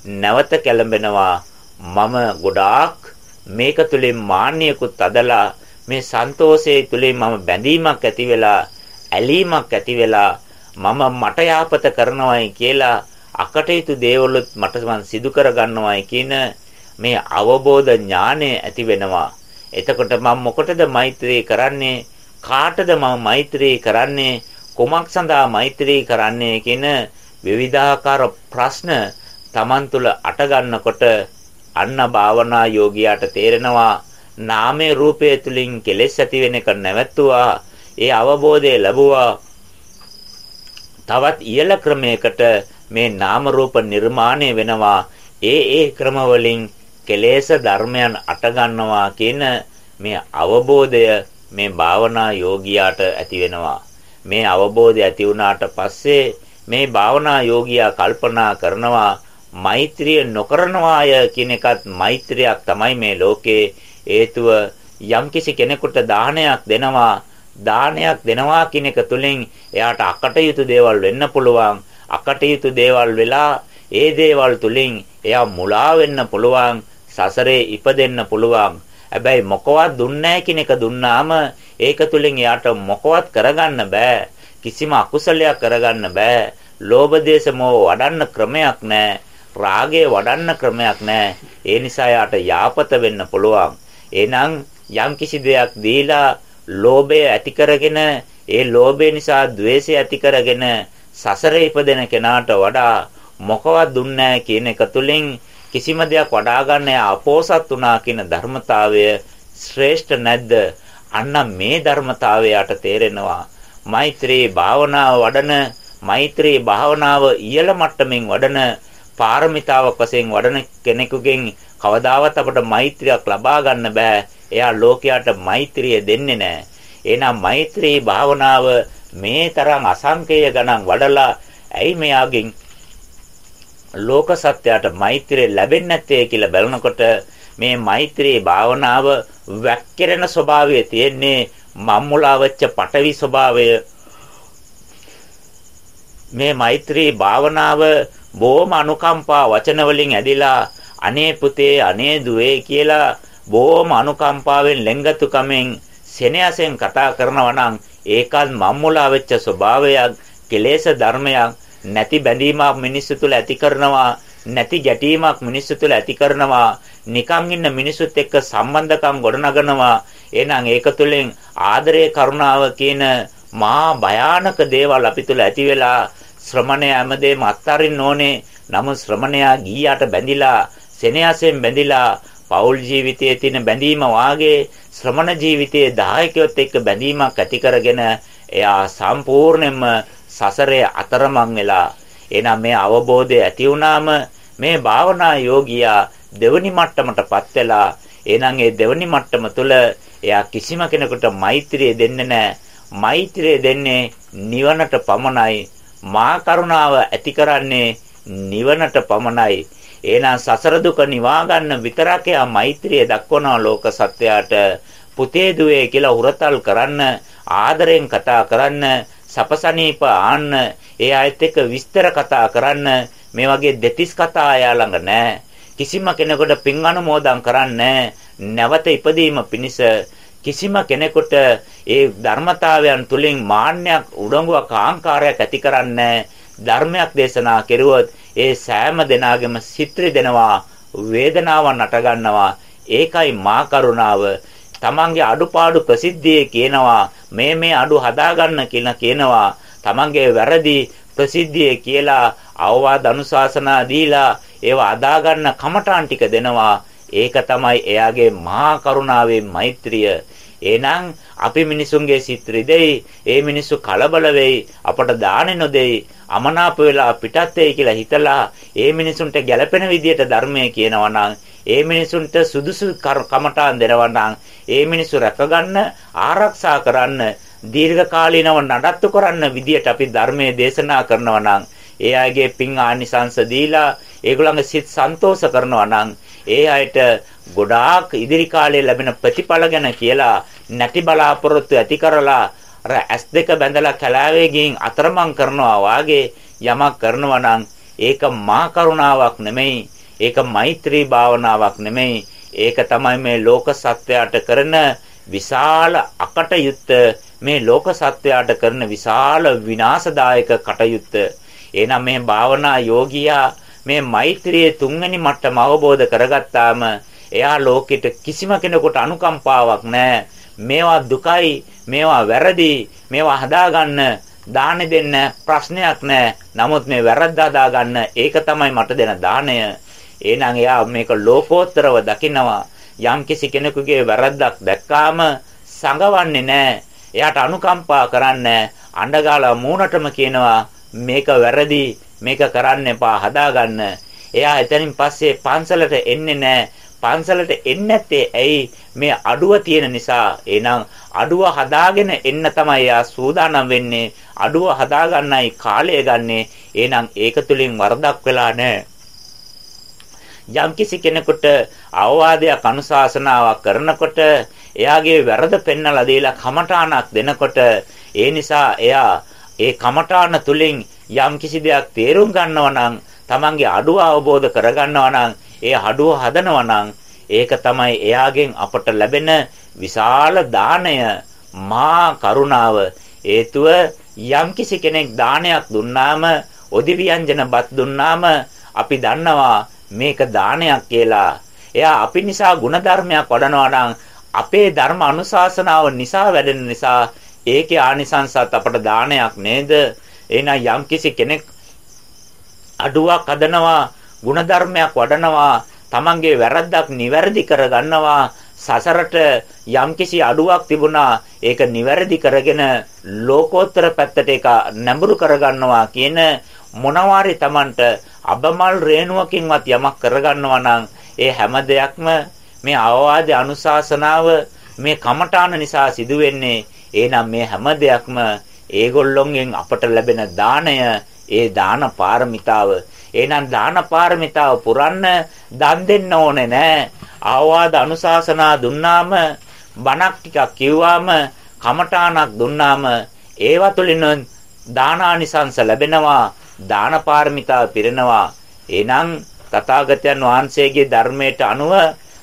නැවත කැළඹෙනවා. මම ගොඩාක් මේක තුලින් මාන්නයකුත් අදලා මේ සන්තෝෂයේ තුලින් මම බැඳීමක් ඇති වෙලා ඇලීමක් ඇති වෙලා මම මට යාපත කරනවායි කියලා අකටයුතු දේවලුත් මට මං සිදු කර ගන්නවායි කියන මේ අවබෝධ ඥානය ඇති වෙනවා. එතකොට මම මොකටද මෛත්‍රී කරන්නේ? කාටද මම මෛත්‍රී කරන්නේ? කුමක් සඳහා මෛත්‍රී කරන්නේ කියන විවිධාකාර ප්‍රශ්න Taman තුල අට ගන්නකොට අන්න භාවනා යෝගියාට තේරෙනවා නාමයේ රූපයේ තුලින් කෙලෙස් ඇති වෙන එක නැවතුවා ඒ අවබෝධය ලැබුවා තවත් ඉහළ ක්‍රමයකට මේ නාම රූප නිර්මාණය වෙනවා. ඒ ඒ ක්‍රම වලින් කෙලෙස් ධර්මයන් අට ගන්නවා කියන මේ අවබෝධය මේ භාවනා යෝගියාට ඇති වෙනවා. මේ අවබෝධය ඇති වුණාට පස්සේ මේ භාවනා යෝගියා කල්පනා කරනවා මෛත්‍රිය නොකරනවාය කියන එකත් මෛත්‍රියක් තමයි මේ ලෝකේ හේතුව. යම්කිසි කෙනෙකුට දානයක් දෙනවා දානයක් දෙනවා කියන එක තුලින් එයාට අකටයුතු දේවල් වෙන්න පුළුවන්. අකටයුතු දේවල් වෙලා ඒ දේවල් තුලින් එයා මුලා වෙන්න පුළුවන් සසරේ ඉපදෙන්න පුළුවන්. හැබැයි මොකවත් දුන්නේ නැහැ කියන එක දුන්නාම ඒක තුලින් එයාට මොකවත් කරගන්න බෑ. කිසිම අකුසලයක් කරගන්න බෑ. ලෝභ දේශ මොහ වඩන්න ක්‍රමයක් නැහැ රාගය වඩන්න ක්‍රමයක් නැහැ ඒ නිසා එයාට යාපත වෙන්න පුළුවන්. එහෙනම් යම්කිසි දෙයක් දීලා ලෝභය ඇති කරගෙන ඒ ලෝභය නිසා द्वේෂය ඇති කරගෙන සසරේ ඉපදෙන කෙනාට වඩා මොකවත් දුන්නේ කියන එක තුලින් කිසිම දෙයක් වඩා ගන්න අපෝසත් වුණා කියන ධර්මතාවය ශ්‍රේෂ්ඨ නැද්ද? අන්න මේ ධර්මතාවයට තේරෙනවා. මෛත්‍රී භාවනාව වඩන මෛත්‍රී භාවනාව ඉහළ මට්ටමින් වඩන පාරමිතාවක් වශයෙන් වඩන කෙනෙකුගෙන් කවදාවත් අපට මෛත්‍රියක් ලබා ගන්න බෑ. එයා ලෝකයට මෛත්‍රිය දෙන්නේ නැහැ. එහෙනම් මෛත්‍රී භාවනාව මේ තරම් අසංකේය ගණන් වඩලා ඇයි මෙයාගෙන් ලෝක සත්‍යයට මෛත්‍රිය ලැබෙන්නේ නැත්තේ කියලා බලනකොට මේ මෛත්‍රී භාවනාව වැක්කිරෙන ස්වභාවය තියෙන්නේ මම්මුලා වෙච්ච පටවි ස්වභාවය. මේ මෛත්‍රී භාවනාව බොහොම අනුකම්පා වචන වලින් ඇදිලා අනේ පුතේ අනේ දුවේ කියලා බොහොම අනුකම්පාවෙන් ලෙන්ගතුකමෙන් සෙනෙහසෙන් කතා කරනවා නම් ඒකත් මම්මුලා වෙච්ච ස්වභාවයක් කෙලෙස් ධර්මයක් නැති බැඳීමක් මිනිස්සු තුළ ඇති කරනවා නැති ගැටීමක් මිනිස්සු තුළ ඇති කරනවා නිකන් ඉන්න මිනිසුත් එක්ක සම්බන්ධකම් ගොඩනගනවා. එහෙනම් ඒක තුළින් ආදරය කරුණාව කියන මහා භයානක දේවල් අපි තුළ ඇති වෙලා ශ්‍රමණය හැමදේම අත්හරින්න ඕනේ. නමුත් ශ්‍රමණයා ගීයට බැඳිලා සෙනෙහසෙන් බැඳිලා පෞල් ජීවිතයේ තියෙන බැඳීම වාගේ ශ්‍රමණ ජීවිතයේ දායකයොත් එක්ක බැඳීමක් ඇති කරගෙන එයා සම්පූර්ණයෙන්ම සසරේ අතරමං වෙලා එහෙනම් මේ අවබෝධය ඇති වුණාම මේ භාවනා යෝගියා දෙවනි මට්ටමටපත් වෙලා එහෙනම් ඒ දෙවනි මට්ටම තුළ එයා කිසිම කෙනෙකුට මෛත්‍රිය දෙන්නේ නැහැ. මෛත්‍රිය දෙන්නේ නිවනට පමණයි. මා කරුණාව ඇති කරන්නේ නිවනට පමණයි. එහෙනම් සසර දුක නිවා ගන්න විතරක් යා මෛත්‍රිය දක්වනවා ලෝක සත්‍යයට පුතේ දුවේ කියලා උරතල් කරන්න ආදරෙන් කතා කරන්න සපසනීප ආන්න ඒ ආයත් එක්ක විස්තර කතා කරන්න මේ වගේ දෙතිස් කතා එයා ළඟ නැහැ. කිසිම කෙනෙකුට පින් අනුමෝදන් කරන්නේ නැවත ඉපදීම පිණිස කිසිම කෙනෙකුට ඒ ධර්මතාවයන් තුලින් මාන්නයක් උඩඟුවක් ආංකාරයක් ඇති කරන්නේ ධර්මයක් දේශනා කෙරුවොත් ඒ සෑම දෙනාගේම සිත්‍රි දෙනවා වේදනාවක් නට ගන්නවා ඒකයි මා කරුණාව. තමන්ගේ අඩුපාඩු ප්‍රසිද්ධියේ කියනවා මේ මේ අඩු හදාගන්න කියලා කියනවා. තමන්ගේ වැරදි ප්‍රසිද්ධියේ කියලා අවවාද අනුශාසනා දීලා ඒවා අදාගන්න කමඨාන් ටික දෙනවා. ඒක තමයි එයාගේ මහා කරුණාවේ මෛත්‍රිය. එහෙනම් අපි මිනිසුන්ගේ සිත් රිදෙයි ඒ මිනිස්සු කලබල වෙයි අපට දානෙ නොදෙයි අමනාප වෙලා පිටත් වෙයි කියලා හිතලා ඒ මිනිසුන්ට ගැළපෙන විදියට ධර්මය කියනවා නම් ඒ මිනිසුන්ට සුදුසු කමටාන් දෙනවා නම් ඒ මිනිස්සු රැකගන්න ආරක්ෂා කරන්න දීර්ඝ කාලීනව නඩත්තු කරන්න විදියට අපි ධර්මයේ දේශනා කරනවා නම් ඒ අයගේ පින් ආනිසංස දීලා ඒගොල්ලන්ගේ සිත් සන්තෝෂ කරනවා නම් ඒ අයට ගොඩාක් ඉදිරි කාලේ ලැබෙන ප්‍රතිඵල ගැන කියලා නැති බලාපොරොත්තු ඇති කරලා අර S2 බැඳලා කලාවේ ගින් අතරමං කරනවා වාගේ යමක් කරනවා නම් ඒක මා කරුණාවක් නෙමෙයි ඒක මෛත්‍රී භාවනාවක් නෙමෙයි. ඒක තමයි මේ ලෝක සත්වයාට කරන විශාල අකටයුත්ත මේ ලෝක සත්වයාට කරන විශාල විනාශදායක කටයුත්ත. එහෙනම් මේ භාවනා යෝගියා මේ මෛත්‍රියේ තුන්වෙනි මට්ටම අවබෝධ කරගත්තාම එයා ලෝකෙට කිසිම කෙනෙකුට අනුකම්පාවක් නැහැ. මේවා දුකයි, මේවා වැරදි, මේවා හදාගන්න දාන දෙන්න ප්‍රශ්නයක් නැහැ. නමුත් මේ වැරද්ද හදාගන්න ඒක තමයි මට දෙන දාණය. එහෙනම් එයා මේක ලෝකෝත්තරව දකිනවා. යම්කිසි කෙනෙකුගේ වැරද්දක් දැක්කාම සංගවන්නේ නැහැ. එයාට අනුකම්පා කරන්නේ අඬගාලා මූණටම කියනවා මේක වැරදි මේක කරන්න එපා හදාගන්න. එයා එතනින් පස්සේ පන්සලට එන්නේ නැහැ. පන්සලට එන්නේ නැත්තේ ඇයි මේ අඩුව තියෙන නිසා. එහෙනම් අඩුව හදාගෙන එන්න තමයි එයා සූදානම් වෙන්නේ. අඩුව හදාගන්නයි කාලය ගන්නෙ. එහෙනම් ඒක තුලින් වරදක් වෙලා නැහැ. යම්කිසි කෙනෙකුට අවවාදයක් අනුශාසනාවක් කරනකොට එයාගේ වැරද පෙන්නලා දීලා කමඨාණක් දෙනකොට ඒ නිසා එයා ඒ කමඨාන තුලින් යම් කිසි දෙයක් තේරුම් ගන්නවා නම් Tamange අඩුව අවබෝධ කරගන්නවා නම් ඒ අඩුව හදනවා නම් ඒක තමයි එයාගෙන් අපට ලැබෙන විශාල දාණය මා කරුණාව හේතුව යම් කිසි කෙනෙක් දානයක් දුන්නාම ඔදි ව්‍යංජනපත් දුන්නාම අපි දන්නවා මේක දානයක් කියලා. එයා අපි නිසා ಗುಣධර්මයක් වඩනවා නම් අපේ ධර්ම අනුශාසනාව නිසා වැඩෙන නිසා ඒකේ ආනිසංසත් අපට දානයක් නේද? එහෙනම් යම්කිසි කෙනෙක් අඩුවක් හදනවා, ಗುಣධර්මයක් වඩනවා, තමන්ගේ වැරද්දක් නිවැරදි කරගන්නවා, සසරට යම්කිසි අඩුවක් තිබුණා, ඒක නිවැරදි කරගෙන ලෝකෝත්තර පැත්තට ඒක නැඹුරු කරගන්නවා කියන මොනවාරි Tamanට අබමල් රේණුවකින්වත් යමක් කරගන්නවා නම් ඒ හැම දෙයක්ම මේ අවවාද අනුශාසනාව මේ කමඨාන නිසා සිදුවෙන්නේ එහෙනම් මේ හැම දෙයක්ම ඒගොල්ලොන්ගෙන් අපට ලැබෙන දාණය ඒ දාන පාරමිතාව. එහෙනම් දාන පාරමිතාව පුරන්න දන් දෙන්න ඕනේ නෑ. ආවාද අනුශාසනා දුන්නාම බණක් ටිකක් කිව්වාම කමඨාණක් දුන්නාම ඒව තුලින් දානානිසංස ලැබෙනවා දාන පාරමිතාව පිරෙනවා. එහෙනම් තථාගතයන් වහන්සේගේ ධර්මයට අනුව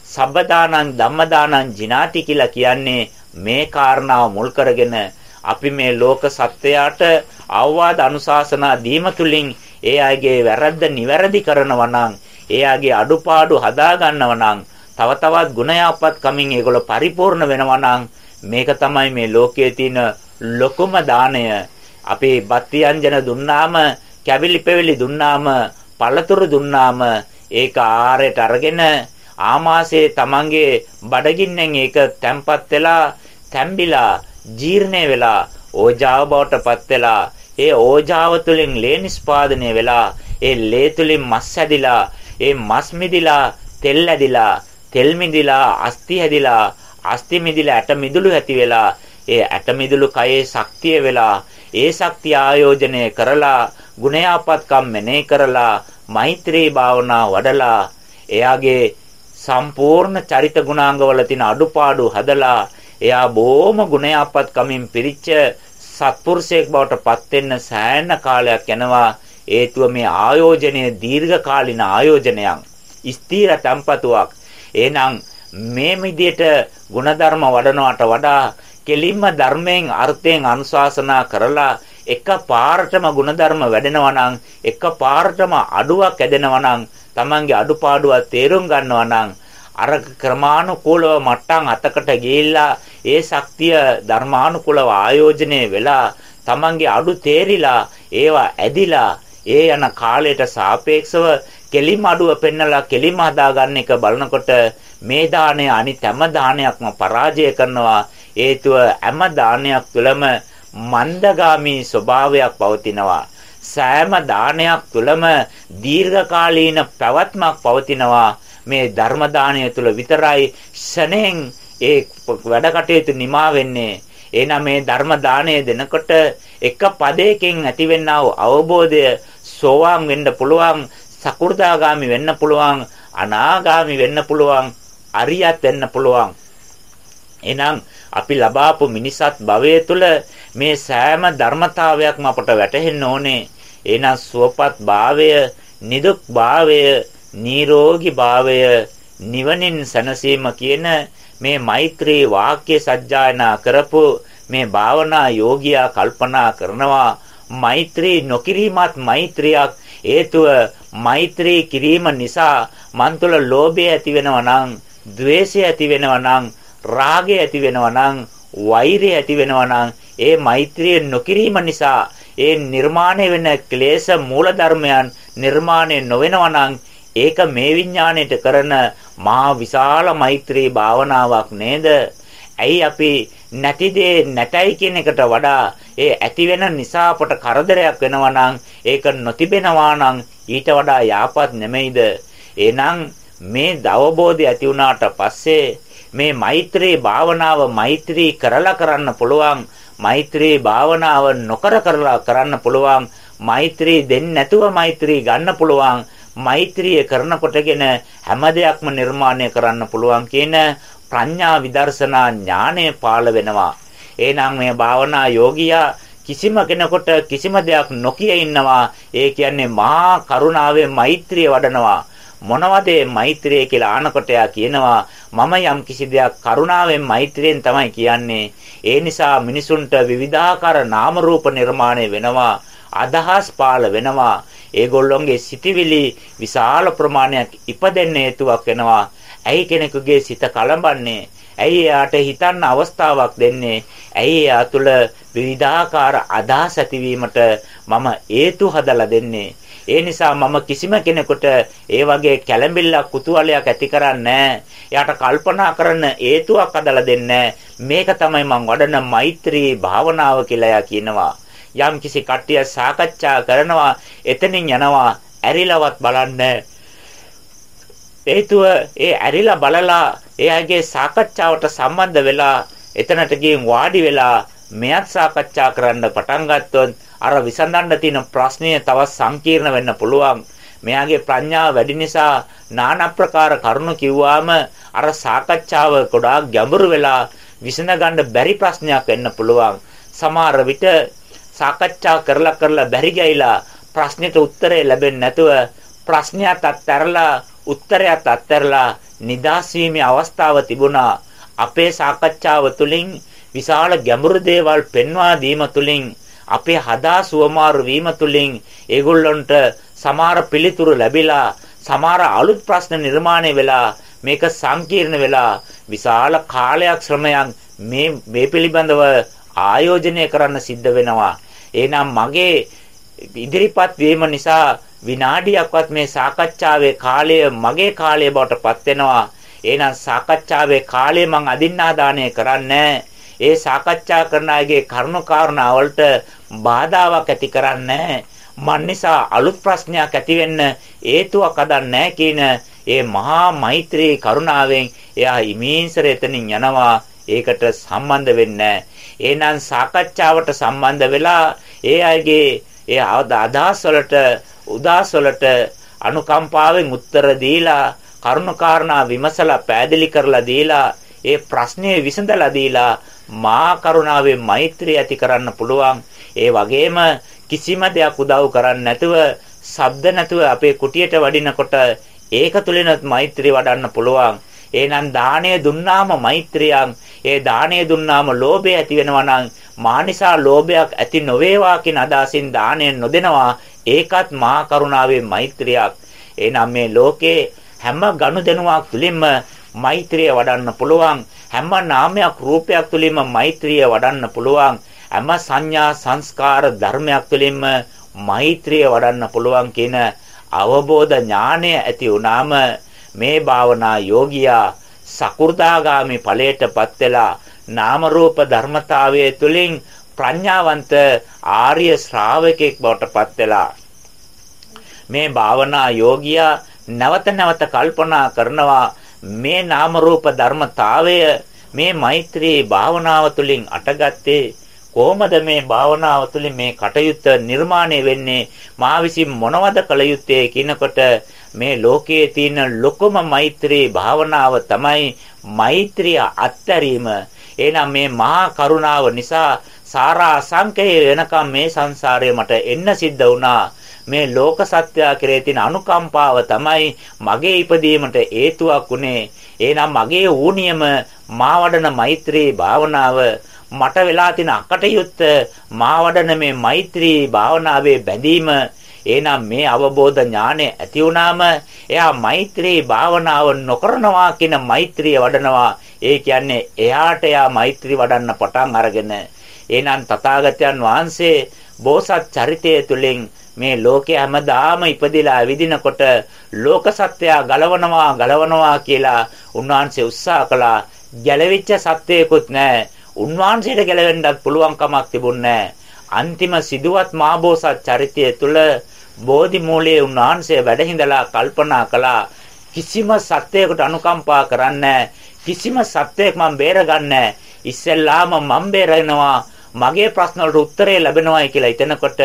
සබ්බදානං ධම්මදානං ජිනාති කියලා කියන්නේ මේ කාරණාව මුල් කරගෙන අපි මේ ලෝක සත්වයාට අවවාද අනුශාසනා දීම තුලින් ඒ අයගේ වැරද්ද නිවැරදි කරනවා නම් ඒ අයගේ අඩුපාඩු හදා ගන්නවා නම් තව තවත් ගුණයාපත් කමින් ඒගොල්ලෝ පරිපූර්ණ වෙනවා නම් මේක තමයි මේ ලෝකයේ තියෙන ලොකුම දාණය. අපි බත්තියංජන දුන්නාම, කැවිලි පෙවිලි දුන්නාම, පළතුරු දුන්නාම ඒක ආරයට අරගෙන ආමාශයේ Tamange බඩගින්නෙන් ඒක තැම්පත් වෙලා තැම්බිලා ජීර්ණය වෙලා ඕජාව බවට පත් වෙලා ඒ ඕජාව තුලින් ලේ නිස්පාදනය වෙලා ඒ ලේ තුලින් මස් හැදිලා ඒ මස් මිදිලා තෙල් හැදිලා තෙල් මිදිලා අස්ති හැදිලා අස්ති මිදිලා ඇට මිදුළු ඇති වෙලා ඒ ඇට මිදුළු කයේ ශක්තිය වෙලා ඒ ශක්තිය ආයෝජනය කරලා ගුණයාපත්කම් මෙනෙහි කරලා මෛත්‍රී භාවනා වඩලා එයාගේ සම්පූර්ණ චරිත ගුණාංගවල තියෙන අඩුපාඩු හදලා එයා බොහොම ගුණයාපත් කමින් පිරිච්ච සත්පුරුෂයෙක් බවට පත් වෙන්න සෑහෙන කාලයක් යනවා. හේතුව මේ ආයෝජනය දීර්ඝකාලීන ආයෝජනයක් ස්ථීර tempatuවක් එහෙනම් මේ විදිහට ಗುಣධර්ම වඩනවට වඩා කෙලින්ම ධර්මයෙන් අර්ථයෙන් අනුශාසනා කරලා එක පාරටම ಗುಣධර්ම වැඩෙනවා නම් එක පාරටම අඩුවක් ඇදෙනවා නම් Tamange අඩුපාඩුව තේරුම් ගන්නවා නම් අර ක්‍රමානුකූලව මට්ටම් අතකට ගිහිල්ලා ඒ ශක්තිය ධර්මානුකූලව ආයෝජනය වෙලා Tamange අඩු තේරිලා ඒවා ඇදිලා ඒ යන කාලයට සාපේක්ෂව කෙලිම අඩුව පෙන්නලා කෙලිම හදාගන්න එක බලනකොට මේ දාණය අනිත් හැම දානයක්ම පරාජය කරනවා. හේතුව හැම දානයක් තුළම මන්දගාමි ස්වභාවයක් පවතිනවා. සෑම දානයක් තුළම දීර්ඝකාලීන පැවැත්මක් පවතිනවා. මේ ධර්ම දානය තුළ විතරයි ශණෙන් ඒ වැඩ කටයුතු නිමා වෙන්නේ. එහෙනම් මේ ධර්ම දාණය දෙනකොට එක පදයකින් ඇතිවෙනා වූ අවබෝධය සෝවාන් වෙන්න පුළුවන් සකු르දාගාමි වෙන්න පුළුවන් අනාගාමි වෙන්න පුළුවන් අරියත් වෙන්න පුළුවන්. එහෙනම් අපි ලබාපු මිනිසත් භවයේ තුල මේ සෑම ධර්මතාවයක්ම අපට වැටහෙන්න ඕනේ. එහෙනම් සුවපත් භාවය නිදුක් භාවය නිරෝගී භාවය නිවනින් සැනසීම කියන මේ මෛත්‍රී වාක්‍ය සජ්ජායනා කරපු මේ භාවනා යෝගියා කල්පනා කරනවා. මෛත්‍රී නොකිරීමත් මෛත්‍රියක්. හේතුව මෛත්‍රී කිරීම නිසා මන් තුළ ලෝභය ඇති වෙනවා නම් ද්වේෂය ඇති වෙනවා නම් රාගය ඇති වෙනවා නම් වෛරය ඇති වෙනවා නම් ඒ මෛත්‍රිය නොකිරීම නිසා ඒ නිර්මාණය වෙන ක්ලේශ මූල ධර්මයන් නිර්මාණය නොවෙනවා නම් ඒක මේ විඥාණයට කරන මහා විශාල මෛත්‍රී භාවනාවක් නේද? ඇයි අපි නැති දේ නැතයි කියන එකට වඩා ඒ ඇති වෙන නිසා අපට කරදරයක් වෙනවා නම් ඒක නොතිබෙනවා නම් ඊට වඩා යාපත් නෙමෙයිද? එහෙනම් මේ දවබෝධය ඇති වුණාට පස්සේ මේ මෛත්‍රී භාවනාව මෛත්‍රී කරලා කරන්න පුළුවන් මෛත්‍රී භාවනාව නොකර කරලා කරන්න පුළුවන් මෛත්‍රී දෙන්නේ නැතුව මෛත්‍රී ගන්න පුළුවන් මෛත්‍රිය කරනකොටගෙන හැම දෙයක්ම නිර්මාණය කරන්න පුළුවන් කියන ප්‍රඥා විදර්ශනා ඥානය පාළ වෙනවා. එහෙනම් මේ භාවනා යෝගියා කිසිම කෙනෙකුට කිසිම දෙයක් නොකිය ඉන්නවා. ඒ කියන්නේ මහා කරුණාවේ මෛත්‍රිය වඩනවා. මොනවද මෛත්‍රිය කියලා ආනකොට යා කියනවා මම යම් කිසි දෙයක් කරුණාවෙන් මෛත්‍රියෙන් තමයි කියන්නේ. ඒ නිසා මිනිසුන්ට විවිධාකාර නාම රූප නිර්මාණය වෙනවා. අදහස් පාළ වෙනවා. ඒගොල්ලොන්ගේ සිටිවිලි විශාල ප්‍රමාණයක් ඉපදෙන්න හේතුවක් වෙනවා. ඇයි කෙනෙකුගේ සිත කලඹන්නේ? ඇයි එයාට හිතන්න අවස්ථාවක් දෙන්නේ? ඇයි එයා තුළ විවිධාකාර අදහස් ඇතිවීමට මම හේතු හදලා දෙන්නේ? ඒ නිසා මම කිසිම කෙනෙකුට ඒ වගේ කැළඹිල්ලක් කුතුහලයක් ඇති කරන්නේ එයාට කල්පනා කරන හේතුවක් හදලා දෙන්නේ මේක තමයි මම වඩන මෛත්‍රී භාවනාව කියලා කියනවා. යම් කිසි කට්ටිය සාකච්ඡා කරනවා එතනින් යනවා ඇරිලවත් බලන්නේ. හේතුව ඒ ඇරිලා බලලා එයාගේ සාකච්ඡාවට සම්බන්ධ වෙලා එතනට ගිහින් වාඩි වෙලා මෙයත් සාකච්ඡා කරන්න පටන් ගත්තොත් අර විසඳන්න තියෙන ප්‍රශ්නය තවත් සංකීර්ණ වෙන්න පුළුවන්. මෙයාගේ ප්‍රඥාව වැඩි නිසා নানা ප්‍රකාර කරුණු කිව්වාම අර සාකච්ඡාව ගොඩාක් ගැඹුරු වෙලා විසඳගන්න බැරි ප්‍රශ්නයක් වෙන්න පුළුවන්. සමහර විට සාකච්ඡා කරලා කරලා බැරි ගියලා ප්‍රශ්නෙට උත්තරේ ලැබෙන්නේ නැතුව ප්‍රශ්නයත් අත්හැරලා උත්තරයත් අත්හැරලා නිදාස් අවස්ථාව තිබුණා. අපේ සාකච්ඡාව තුළින් විශාල ගැඹුරු දේවල් පෙන්වා දීම තුළින් අපේ හදා සුවමාරු වීම තුළින් ඒගොල්ලන්ට සමහර පිළිතුරු ලැබිලා සමහර අලුත් ප්‍රශ්න නිර්මාණය වෙලා මේක සංකීර්ණ වෙලා විශාල කාලයක් ශ්‍රමයක් මේ මේ පිළිබඳව ආයෝජනය කරන්න සිද්ධ වෙනවා එහෙනම් මගේ ඉදිරිපත් වීම නිසා විනාඩියක්වත් මේ සාකච්ඡාවේ කාලය මගේ කාලය බවට පත් වෙනවා. එහෙනම් සාකච්ඡාවේ කාලය මං අදින්නාදානය කරන්නේ ඒ සාකච්ඡා කරන අයගේ කරුණු කාරණා වලට බාධාවක් ඇති කරන්නේ මන් නිසා අලුත් ප්‍රශ්නයක් ඇති වෙන්න හේතුවක් හදන්නේ කියන ඒ මහා මෛත්‍රී කරුණාවෙන් එයා ඉමීන්සර එතනින් යනවා. ඒකට සම්බන්ධ වෙන්නේ එහෙනම් සාකච්ඡාවට සම්බන්ධ වෙලා ඒ අයගේ ඒ අදහස් වලට උදාස් වලට අනුකම්පාවෙන් උත්තර දීලා කරුණාකාරණා විමසලා පැහැදිලි කරලා දීලා ඒ ප්‍රශ්නේ විසඳලා දීලා මා කරුණාවේ මෛත්‍රිය ඇති කරන්න පුළුවන්. ඒ වගේම කිසිම දෙයක් උදව් කරන්නේ නැතුව ශබ්ද නැතුව අපේ කුටියට වඩිනකොට ඒක තුලිනුත් මෛත්‍රිය වඩන්න පුළුවන්. එහෙනම් දාණය දුන්නාම මෛත්‍රියක්. ඒ දාණය දුන්නාම ලෝභය ඇති වෙනවා නම් මානිසා ලෝභයක් ඇති නොවේවා කියන අදහසින් දාණය නොදෙනවා. ඒකත් මහා කරුණාවේ මෛත්‍රියක්. එහෙනම් මේ ලෝකේ හැම ගනුදෙනුවක් තුලින්ම මෛත්‍රිය වඩන්න පුළුවන්. හැම නාමයක් රූපයක් තුලින්ම මෛත්‍රිය වඩන්න පුළුවන්. හැම සංඥා සංස්කාර ධර්මයක් තුලින්ම මෛත්‍රිය වඩන්න පුළුවන් කියන අවබෝධ ඥානය ඇති වුනාම මේ භාවනා යෝගියා සකු르දාගාමි ඵලයටපත් වෙලා නාම රූප ධර්මතාවයේ තුලින් ප්‍රඥාවන්ත ආර්ය ශ්‍රාවකෙක් බවට පත් වෙලා මේ භාවනා යෝගියා නැවත නැවත කල්පනා කරනවා මේ නාම රූප ධර්මතාවය මේ මෛත්‍රී භාවනාව තුළින් අටගත්තේ කොහොමද මේ භාවනාව තුළින් මේ කටයුත්ත නිර්මාණය වෙන්නේ? මා විසින් මොනවද කළ යුත්තේ කියනකොට මේ ලෝකයේ තියෙන ලොකුම මෛත්‍රී භාවනාව තමයි මෛත්‍රිය අත්හැරීම එහෙනම් මේ මහා කරුණාව නිසා සාරා අසංකේ වෙනකම් මේ සංසාරේ මට එන්න සිද්ධ වුණා. මේ ලෝක සත්‍යය කෙරේ තියෙන අනුකම්පාව තමයි මගේ ඉපදීමට හේතුවක් උනේ එහෙනම් මගේ ඌනියම මා වඩන මෛත්‍රී භාවනාව මට වෙලා තියෙන අකටයුත්ත මා වඩන මේ මෛත්‍රී භාවනාවේ බැඳීම. එහෙනම් මේ අවබෝධ ඥානය ඇති වුණාම එයා මෛත්‍රී භාවනාව නොකරනවා කියන මෛත්‍රිය වඩනවා. ඒ කියන්නේ එයාට එයා මෛත්‍රී වඩන්න පටන් අරගෙන. එහෙනම් තථාගතයන් වහන්සේ බෝසත් චරිතය තුළින් මේ ලෝකයේ හැමදාම ඉපදිලා විදිනකොට ලෝක සත්‍යය ගලවනවා ගලවනවා කියලා උන්වහන්සේ උත්සාහ කළා. ගැලවිච්ච සත්‍යයකුත් නැහැ. උන්වහන්සේට ගැලවෙන්නත් පුළුවන් කමක් තිබුණේ අන්තිම සිදුවත් මාබෝසත් චරිතය තුළ බෝධි මූලයේ උන්වහන්සේ වැඩහිඳලා කල්පනා කළා. කිසිම සත්‍යයකට අනුකම්පා කරන්නේ කිසිම සත්‍යයක් මම බේරගන්නේ ඉස්සෙල්ලාම මම බේරෙනවා. මගේ ප්‍රශ්න වලට උත්තරේ ලැබෙනවායි කියලා හිතනකොට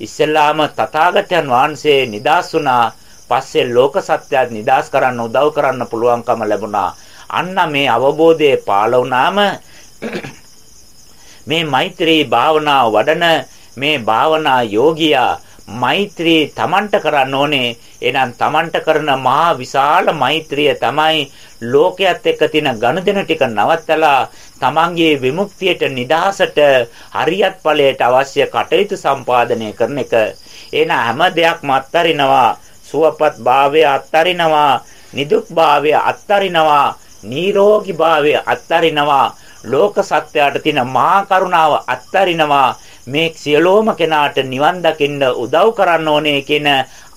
ඉස්සෙල්ලාම තථාගතයන් වහන්සේ නිදාස් වුණා. පස්සේ ලෝක සත්‍යයත් නිදාස් කරන්න උදව් කරන්න පුළුවන්කම ලැබුණා. අන්න මේ අවබෝධයේ පාළ වුණාම මේ මෛත්‍රී භාවනාව වඩන මේ භාවනා යෝගියා මෛත්‍රී තමන්ට කරන්න ඕනේ. එහෙනම් තමන්ට කරන මහා විශාල මෛත්‍රිය තමයි ලෝකයේත් එක්ක තියෙන ගනුදෙනු ටික නවත්තලා තමන්ගේ විමුක්තියට නිදහසට හරියත් ඵලයට අවශ්‍ය කටයුතු සම්පාදනය කරන එක. එන හැම දෙයක්ම අත්තරිනවා. සුවපත් භාවය අත්තරිනවා. නිදුක් භාවය අත්තරිනවා. නිරෝගී භාවය අත්තරිනවා. ලෝක සත්‍යයට තියෙන මහා කරුණාව අත්තරිනවා. මේ සියලෝම කෙනාට නිවන් දකින්න උදව් කරන්න ඕනේ කියන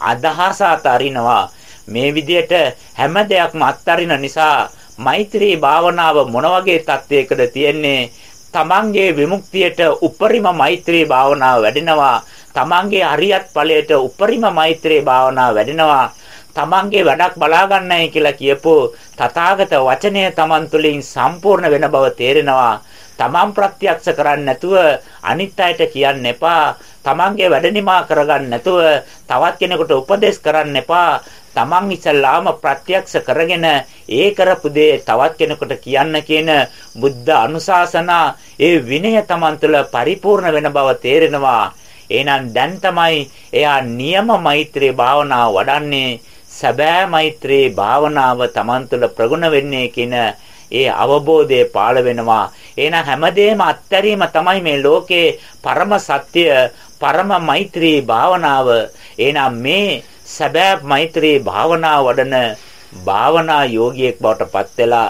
අදහස අතරිනවා. මේ විදිහට හැම දෙයක්ම අත්හරින නිසා මෛත්‍රී භාවනාව මොන වගේ තත්වයකද තියෙන්නේ? තමන්ගේ විමුක්තියට උපරිම මෛත්‍රී භාවනාව වැඩෙනවා. තමන්ගේ අරියත් ඵලයට උපරිම මෛත්‍රී භාවනාව වැඩෙනවා. තමන්ගේ වැඩක් බලා ගන්නයි කියලා කියපෝ තථාගත වචනය තමන් තුළින් සම්පූර්ණ වෙන බව තේරෙනවා. තමන් ප්‍රත්‍යක්ෂ කරන්නේ නැතුව අනිත් අයට කියන්න එපා. තමන්ගේ වැඩ නිමා කරගන්න නැතුව තවත් කෙනෙකුට උපදෙස් කරන්න එපා. තමන් ඉස්සල්ලාම ප්‍රත්‍යක්ෂ කරගෙන ඒ කරපු දේ තවත් කෙනෙකුට කියන්න කියන බුද්ධ අනුශාසනා ඒ විනය තමන් තුළ පරිපූර්ණ වෙන බව තේරෙනවා. එහෙනම් දැන් තමයි එයා නියම මෛත්‍රී භාවනාව වඩන්නේ සැබෑ මෛත්‍රී භාවනාව තමන් තුළ ප්‍රගුණ වෙන්නේ කියන ඒ අවබෝධය පාළ වෙනවා. එහෙනම් හැමදේම අත්හැරීම තමයි මේ ලෝකේ පරම සත්‍ය, පරම මෛත්‍රී භාවනාව. එහෙනම් මේ සැබෑ මෛත්‍රී භාවනාව වඩන භාවනා යෝගියෙක් බවට පත් වෙලා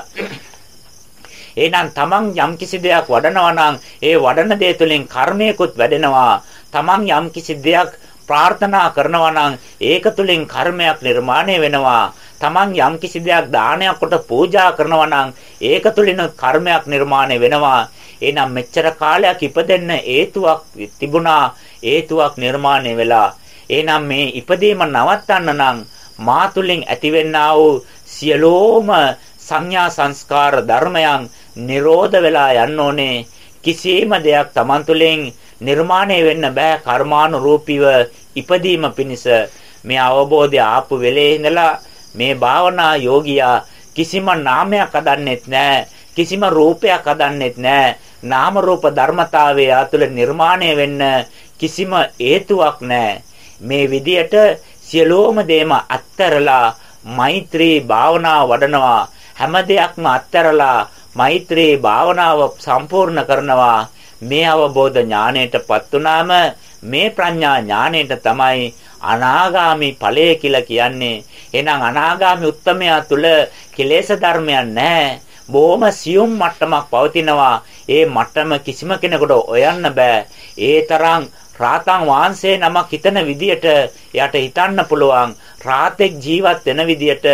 එහෙනම් තමන් යම්කිසි දෙයක් වඩනවා නම් ඒ වඩන දේ තුළින් කර්මයකුත් වැඩෙනවා. තමන් යම්කිසි දෙයක් ප්‍රාර්ථනා කරනවා නම් ඒක තුළින් කර්මයක් නිර්මාණය වෙනවා. Taman යම් කිසි දෙයක් දානයක් කොට පූජා කරනවා නම් ඒක තුලින් කර්මයක් නිර්මාණය වෙනවා. එහෙනම් මෙච්චර කාලයක් ඉපදෙන්න හේතුවක් තිබුණා. හේතුවක් නිර්මාණය වෙලා. එහෙනම් මේ ඉපදීම නවත්තන්න නම් මා තුලින් ඇතිවෙන්නා වූ සියලෝම සංඥා සංස්කාර ධර්මයන් නිරෝධ වෙලා යන්න ඕනේ. කිසිම දෙයක් Taman තුලින් නිර්මාණය වෙන්න බෑ. කර්මානුරූපීව ඉපදීම පිණිස මේ අවබෝධය ආපු වෙලේ ඉඳලා මේ භාවනා යෝගියා කිසිම නාමයක් හදන්නෙත් නැහැ කිසිම රූපයක් හදන්නෙත් නැහැ නාම රූප ධර්මතාවය අතුල නිර්මාණය වෙන්න කිසිම හේතුවක් නැහැ මේ විදියට සියලෝම දේම අත්තරලා මෛත්‍රී භාවනාව වඩනවා. හැම දෙයක්ම අත්තරලා මෛත්‍රී භාවනාව සම්පූර්ණ කරනවා. මේ අවබෝධ ඥාණයටපත් උනාම මේ ප්‍රඥා ඥාණයට තමයි අනාගාමි ඵලය කියලා කියන්නේ. එහෙනම් අනාගාමි උත්තමයා තුල කෙලෙස් ධර්මයන් නැහැ. බොහොම සියුම් මට්ටමක් පවතිනවා. ඒ මට්ටම කිසිම කෙනෙකුට හොයන්න බෑ. ඒ තරම් රාතන් වහන්සේ නමක් හිතන විදියට එයාට හිතන්න පුළුවන්. රාතෙක් ජීවත් වෙන විදියට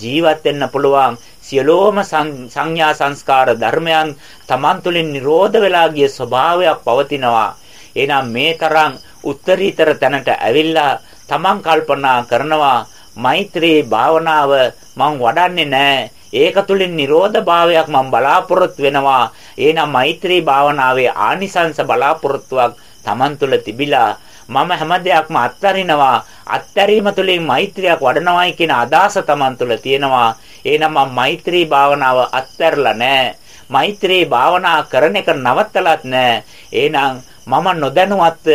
ජීවත් වෙන්න පුළුවන්. සියලෝම සංඥා සංස්කාර ධර්මයන් Taman තුලින් නිරෝධ වෙලා ගිය ස්වභාවයක් පවතිනවා. එහෙනම් මේ තරම් උත්තරීතර තැනට ඇවිල්ලා Taman කල්පනා කරනවා මෛත්‍රී භාවනාව මං වඩන්නේ නැහැ. ඒක තුලින් නිරෝධ භාවයක් මම බලාපොරොත්තු වෙනවා. එහෙනම් මෛත්‍රී භාවනාවේ ආනිසංස බලාපොරොත්තුවක් Taman තුල තිබිලා මම හැම දෙයක්ම අත්හරිනවා. අත්හැරීම තුළින් මෛත්‍රියක් වඩනවායි කියන අදහස Taman තුල තියෙනවා. එහෙනම් මම මෛත්‍රී භාවනාව අත්හැරලා නැහැ. මෛත්‍රී භාවනා කරන එක නවත්තලත් නැහැ. එහෙනම් මම නොදැනුවත්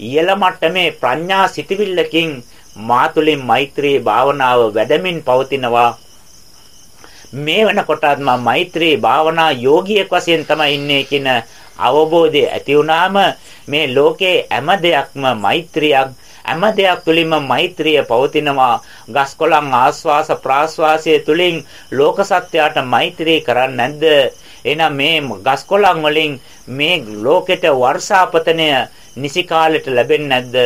ඉහළ මට්ටමේ ප්‍රඥා සිටිවිල්ලකින් මා තුළින් මෛත්‍රී භාවනාව වැඩමින් පවතිනවා මේ වෙනකොටත් මම මෛත්‍රී භාවනා යෝගියෙක් වශයෙන් තමයි ඉන්නේ කියන අවබෝධය ඇති වුණාම මේ ලෝකේ හැම දෙයක්ම මෛත්‍රියක් හැම දෙයක් තුළින්ම මෛත්‍රිය පවතිනවා. ගස්කොළන් ආස්වාස ප්‍රාස්වාසයේ තුලින් ලෝක සත්‍යයට මෛත්‍රී කරන්නේ නැද්ද? එහෙනම් මේ ගස්කොළන් වලින් මේ ලෝකෙට වර්ෂාපතනය නිසි කාලෙට ලැබෙන්නේ නැද්ද?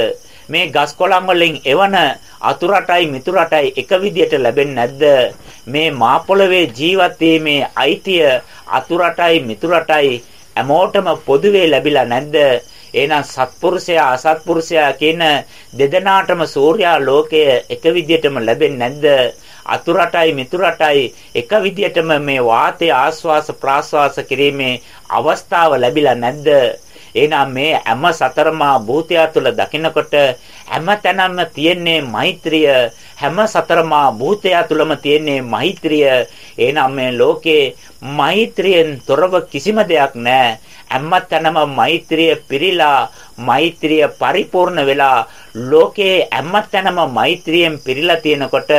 මේ ගස්කොළන් වලින් එවන අතුරටයි මිතුරටයි එක විදියට ලැබෙන්නේ නැද්ද? මේ මා පොළවේ ජීවත් වීමේ අයිතිය අතුරටයි මිතුරටයි හැමෝටම පොදුවේ ලැබිලා නැද්ද? එහෙනම් සත්පුරුෂයා අසත්පුරුෂයා කියන දෙදෙනාටම සූර්යා ලෝකය එක විදියටම ලැබෙන්නේ නැද්ද? අතුරටයි මිතුරටයි එක විදියටම මේ වාතය ආස්වාස ප්‍රාස්වාස කිරීමේ අවස්ථාව ලැබිලා නැද්ද? එහෙනම් මේ හැම සතරමා භූතය තුළ දකිනකොට හැම තැනම තියෙන්නේ මෛත්‍රිය හැම සතරමා භූතය තුළම තියෙන්නේ මෛත්‍රිය. එහෙනම් මේ ලෝකේ මෛත්‍රියෙන් තොරව කිසිම දෙයක් නැහැ. හැම තැනම මෛත්‍රිය පිරීලා මෛත්‍රිය පරිපූර්ණ වෙලා ලෝකේ හැම තැනම මෛත්‍රියෙන් පිරීලා තියෙනකොට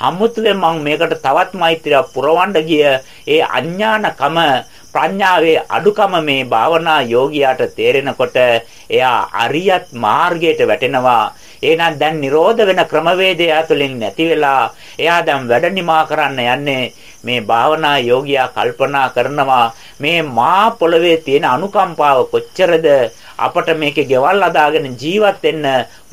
අමුතුවෙන් මම මේකට තවත් මෛත්‍රියක් පුරවන්න ගිය ඒ අඥානකම ප්‍රඥාවේ අඩුකම මේ භාවනා යෝගියාට තේරෙනකොට එයා අරියත් මාර්ගයට වැටෙනවා. එහෙනම් දැන් නිරෝධ වෙන ක්‍රමවේදය තුළින් නැති වෙලා එයා දැන් වැඩ නිමා කරන්න යන්නේ මේ භාවනා යෝගියා කල්පනා කරනවා මේ මා පොළවේ තියෙන අනුකම්පාව කොච්චරද? අපට මේකේ ගෙවල් අදාගෙන ජීවත් වෙන්න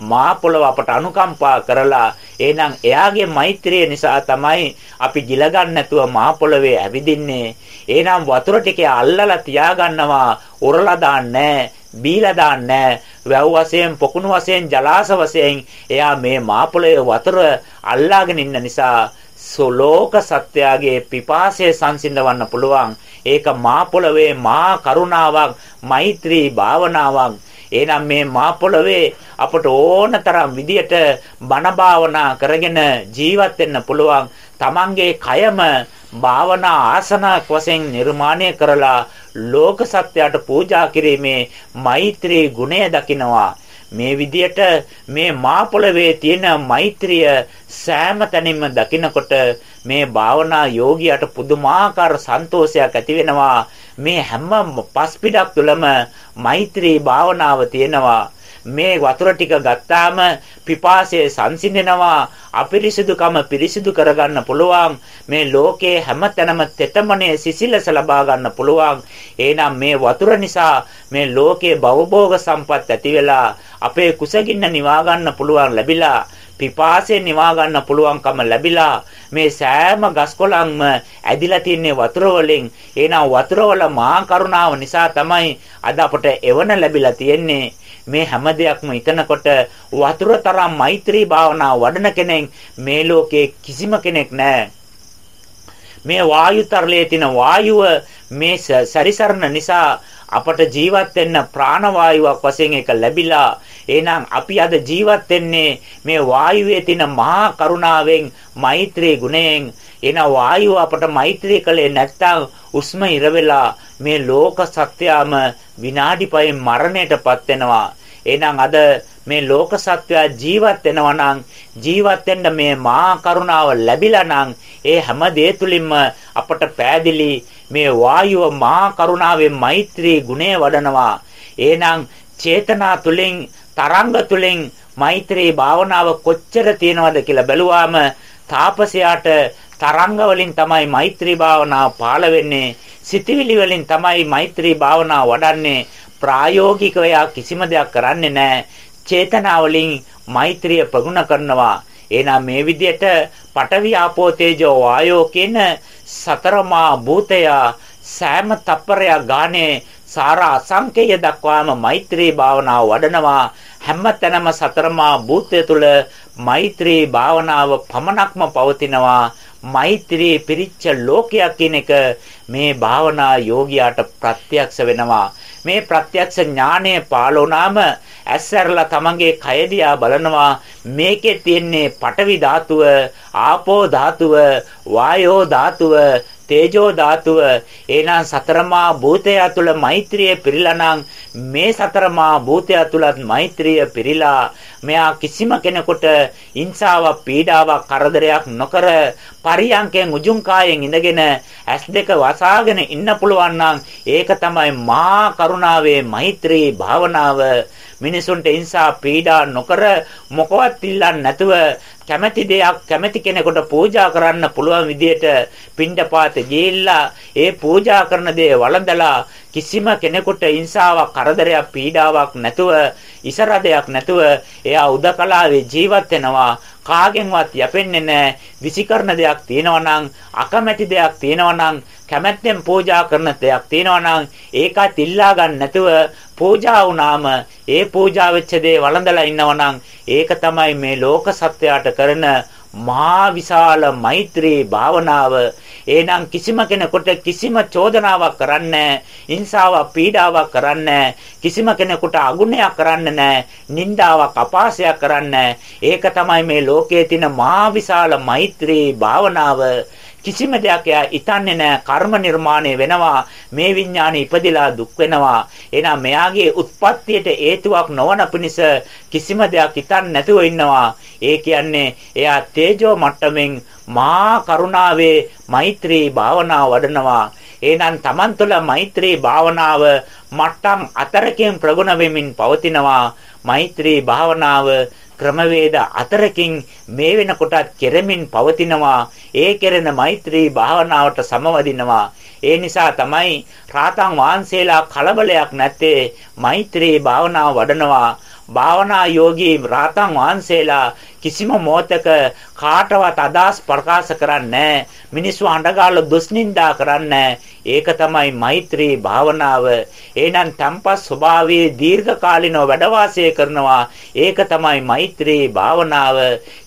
මා පොළව අපට අනුකම්පා කරලා එහෙනම් එයාගේ මෛත්‍රිය නිසා තමයි අපි ගිල නැතුව මා පොළවේ ඇවිදින්නේ. එහෙනම් වතුර ටිකේ අල්ලලා තියාගන්නවා උරලා දාන්නේ බීලා දාන්නේ වැව් වශයෙන් පොකුණු වශයෙන් ජලාශ වශයෙන් එයා මේ මා පොළවේ වතුර අල්ලාගෙන ඉන්න නිසා සෝලෝක සත්‍යයේ පිපාසය සංසිඳවන්න පුළුවන්. ඒක මා පොළවේ මා කරුණාවක් මෛත්‍රී භාවනාවක්. එහෙනම් මේ මා පොළවේ අපට ඕනතරම් විදියට බණ භාවනා කරගෙන ජීවත් වෙන්න පුළුවන්. තමන්ගේ කයම භාවනා ආසනක් වශයෙන් නිර්මාණය කරලා ලෝක සත්‍යයට පූජා කිරීමේ මෛත්‍රී ගුණය දකිනවා. මේ විදියට මේ මා පොළවේ තියෙන මෛත්‍රිය සෑම තැනින්ම දකිනකොට මේ භාවනා යෝගියාට පුදුමාකාර සන්තෝෂයක් ඇති වෙනවා. මේ හැම පස්පිඩක් තුළම මෛත්‍රී භාවනාව තියෙනවා. මේ වතුර ටික ගත්තාම පිපාසය සංසිඳෙනවා. අපිරිසිදුකම පිරිසිදු කරගන්න පුළුවන්. මේ ලෝකයේ හැමතැනම තෙතමනේ සිසිලස ලබා ගන්න පුළුවන්. එහෙනම් මේ වතුර නිසා මේ ලෝකයේ භවභෝග සම්පත් ඇති වෙලා අපේ කුසගින්න නිවා ගන්න පුළුවන් ලැබිලා පිපාසය නිවා ගන්න පුළුවන්කම ලැබිලා මේ සෑම ගස්කොළන්ම ඇදිලා තින්නේ වතුර වලින්. එහෙනම් වතුර වල මහා කරුණාව නිසා තමයි අද අපට එවන ලැබිලා තියෙන්නේ. මේ හැම දෙයක්ම හිතනකොට වතුර තරම් මෛත්‍රී භාවනාව වඩන කෙනෙක් මේ ලෝකේ කිසිම කෙනෙක් නැහැ. මේ වායු තරලයේ තියෙන වායුව මේ සැරිසරන නිසා අපට ජීවත් වෙන්න ප්‍රාණවායුවක් වශයෙන් එක ලැබිලා එහෙනම් අපි අද ජීවත් වෙන්නේ මේ වායුවේ තියෙන මහා කරුණාවෙන් මෛත්‍රී ගුණයෙන් එන වායුව අපට මෛත්‍රී කළේ නැත්තම් උස්ම ඉර වෙලා මේ ලෝක සත්‍යයම විනාඩි 5 මරණයටපත් වෙනවා. එහෙනම් අද මේ ලෝක සත්‍යය ජීවත් වෙනවා නම් ජීවත් වෙන්න මේ මහා කරුණාව ලැබිලා නම් ඒ හැම දේ තුලින්ම අපට පෑදිලි මේ වායුව මහා කරුණාවේ මෛත්‍රී ගුණය වඩනවා. එහෙනම් චේතනා තුලින් තරංග තුලින් මෛත්‍රී භාවනාව කොච්චර තියෙනවද කියලා බැලුවාම තාපසයාට තරංග වලින් තමයි මෛත්‍රී භාවනාව පාළ වෙන්නේ. සිතවිලි වලින් තමයි මෛත්‍රී භාවනාව වඩන්නේ. ප්‍රායෝගිකව කිසිම දෙයක් කරන්නේ නැහැ. චේතනා වලින් මෛත්‍රිය ප්‍රගුණ කරනවා. එහෙනම් මේ විදිහට පඨවි ආපෝ තේජෝ වායෝ කියන සතරමා භූතය සෑම තප්පරයක් ගානේ සාර අසංකේය දක්වාම මෛත්‍රී භාවනාව වඩනවා හැම තැනම සතරමා භූතය තුල මෛත්‍රී භාවනාව පමණක්ම පවතිනවා මෛත්‍රී පිරිච්ච ලෝකයක් කියන එක මේ භාවනා යෝගියාට ප්‍රත්‍යක්ෂ වෙනවා. මේ ප්‍රත්‍යක්ෂ ඥානය පාලෝනාම ඇස්සරලා තමන්ගේ කය දිහා බලනවා මේකේ තියෙන්නේ පඨවි ධාතුව, ආපෝ ධාතුව, වායෝ ධාතුව, තේජෝ ධාතුව එහෙනම් සතරමා භූතය තුළ මෛත්‍රිය පිරීලා නම් මේ සතරමා භූතය තුළත් මෛත්‍රිය පිරීලා මෙයා කිසිම කෙනෙකුට හිංසාවක් පීඩාවක් කරදරයක් නොකර පරියංකෙන් උජුං කායෙන් ඉඳගෙන ඇස් දෙක වසාගෙන ඉන්න පුළුවන් නම් ඒක තමයි මහා කරුණාවේ මෛත්‍රී භාවනාව. මිනිසුන්ට හිංසා පීඩා නොකර මොකවත් ඉල්ලන්නේ නැතුව කැමැති දෙයක් කැමැති කෙනෙකුට පූජා කරන්න පුළුවන් විදියට පින්ඩපාත ගිහිල්ලා ඒ පූජා කරන දේ වළඳලා කිසිම කෙනෙකුට හිංසාවක් කරදරයක් පීඩාවක් නැතුව ඉසරදයක් නැතුව එයා උදකලාවේ ජීවත් වෙනවා. කාගෙන්වත් යැපෙන්නේ නැහැ. විසිකරන දෙයක් තියෙනවා නම් අකමැති දෙයක් තියෙනවා නම් කැමැත්තෙන් පූජා කරන දෙයක් තියෙනවා නම් ඒකත් ඉල්ලා ගන්න නැතුව පූජා වුණාම ඒ පූජා වෙච්ච දේ වළඳලා ඉන්නවනම් ඒක තමයි මේ ලෝක සත්‍යයට කරන මහා විශාල මෛත්‍රී භාවනාව. එහෙනම් කිසිම කෙනෙකුට කිසිම චෝදනාවක් කරන්නේ හිංසාවක් පීඩාවක් කරන්නේ කිසිම කෙනෙකුට අගුණයක් කරන්නේ නැහැ. නිന്ദාවක් අපාසයක් කරන්නේ ඒක තමයි මේ ලෝකයේ තියෙන මහා විශාල මෛත්‍රී භාවනාව. කිසිම දෙයක් එයා ඉතන්නේ නැහැ කර්ම නිර්මාණය වෙනවා. මේ විඥානෙ ඉපදිලා දුක් වෙනවා. එහෙනම් මෙයාගේ උත්පත්තියට හේතුවක් නොවන පිණිස කිසිම දෙයක් ඉතන් නැතුව ඉන්නවා. ඒ කියන්නේ එයා තේජෝ මට්ටමින් මා කරුණාවේ මෛත්‍රී භාවනාව වඩනවා. එහෙනම් Taman තුළ මෛත්‍රී භාවනාව මට්ටම් අතරකින් ප්‍රගුණ වෙමින් පවතිනවා. මෛත්‍රී භාවනාව ක්‍රමවේද අතරකින් මේ වෙනකොටත් කෙරෙමින් පවතිනවා. ඒ කෙරෙන මෛත්‍රී භාවනාවට සමවදිනවා. ඒ නිසා තමයි රාතන් වහන්සේලා කලබලයක් නැත්තේ මෛත්‍රී භාවනාව වඩනවා. භාවනා යෝගී රාතන් වහන්සේලා කිසිම මොහතක කාටවත් අදහස් ප්‍රකාශ කරන්නේ මිනිස්සු අඬගාලා දොස් නින්දා කරන්නේ ඒක තමයි මෛත්‍රී භාවනාව. එහෙනම් තම්පස් ස්වභාවයේ දීර්ඝ කාලිනව වැඩ කරනවා. ඒක තමයි මෛත්‍රී භාවනාව.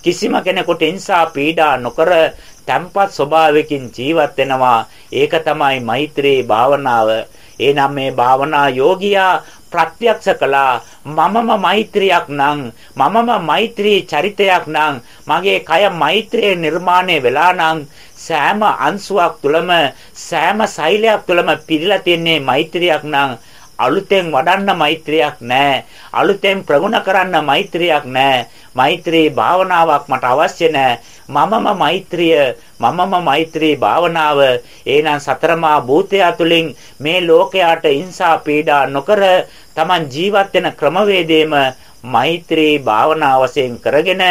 කිසිම කෙනෙකුට හිංසා පීඩා නොකර තම්පත් ස්වභාවයකින් ජීවත් වෙනවා. ඒක තමයි මෛත්‍රී භාවනාව. එහෙනම් මේ භාවනා යෝගියා ප්‍රත්‍යක්ෂ කළා. මමම මෛත්‍රියක් නම් මමම මෛත්‍රී චරිතයක් නම් මගේ කය මෛත්‍රියේ නිර්මාණය වෙලා නම් සෑම අංශුවක් තුළම සෑම සෛලයක් තුළම පිරීලා තියෙන්නේ මෛත්‍රියක් නම්. අලුතෙන් වඩන්න මෛත්‍රියක් නැහැ අලුතෙන් ප්‍රගුණ කරන්න මෛත්‍රියක් නැහැ මෛත්‍රී භාවනාවක් මට අවශ්‍ය නැහැ මමම මෛත්‍රිය මමම මෛත්‍රී භාවනාව. එහෙනම් සතරමා භූතය තුලින් මේ ලෝකයට හිංසා පීඩා නොකර Taman ජීවත් වෙන ක්‍රමවේදයේම මෛත්‍රී භාවනාව වශයෙන් කරගෙන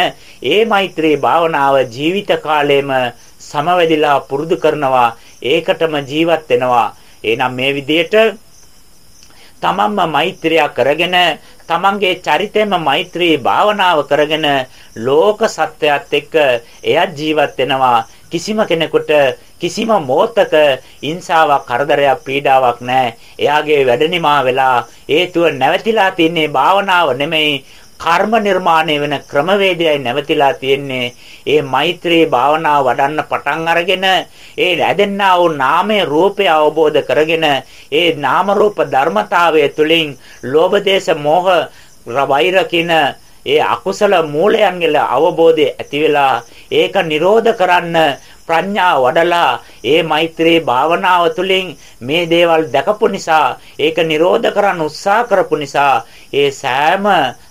ඒ මෛත්‍රී භාවනාව ජීවිත කාලෙම සමවැදිලා පුරුදු කරනවා. ඒකටම ජීවත් වෙනවා. එහෙනම් මේ විදිහට තමන්ම මෛත්‍රිය කරගෙන තමන්ගේ චරිතයෙන්ම මෛත්‍රී භාවනාව කරගෙන ලෝක සත්‍යයත් එක්ක එයත් ජීවත් වෙනවා කිසිම කෙනෙකුට කිසිම මොහතක ඉන්සාවක් කරදරයක් පීඩාවක් නැහැ. එයාගේ වැඩනිමා වෙලා හේතුව නැවතිලා තින්නේ භාවනාව නෙමෙයි කර්ම නිර්මාණය වෙන ක්‍රමවේදයයි නැවතිලා තියෙන්නේ. ඒ මෛත්‍රී භාවනාව වඩන්න පටන් අරගෙන ඒ ඇදෙන්නා වූ නාමයේ රූපය අවබෝධ කරගෙන ඒ නාම රූප ධර්මතාවය තුළින් ලෝභ දේශ මොහ වෛර කින ඒ අකුසල මූලයන්ගල අවබෝධය ඇති වෙලා ඒක නිරෝධ කරන්න ප්‍රඥා වඩලා ඒ මෛත්‍රී භාවනාව තුළින් මේ දේවල් දැකපු නිසා ඒක නිරෝධ කරන්න උත්සාහ කරපු නිසා ඒ සෑම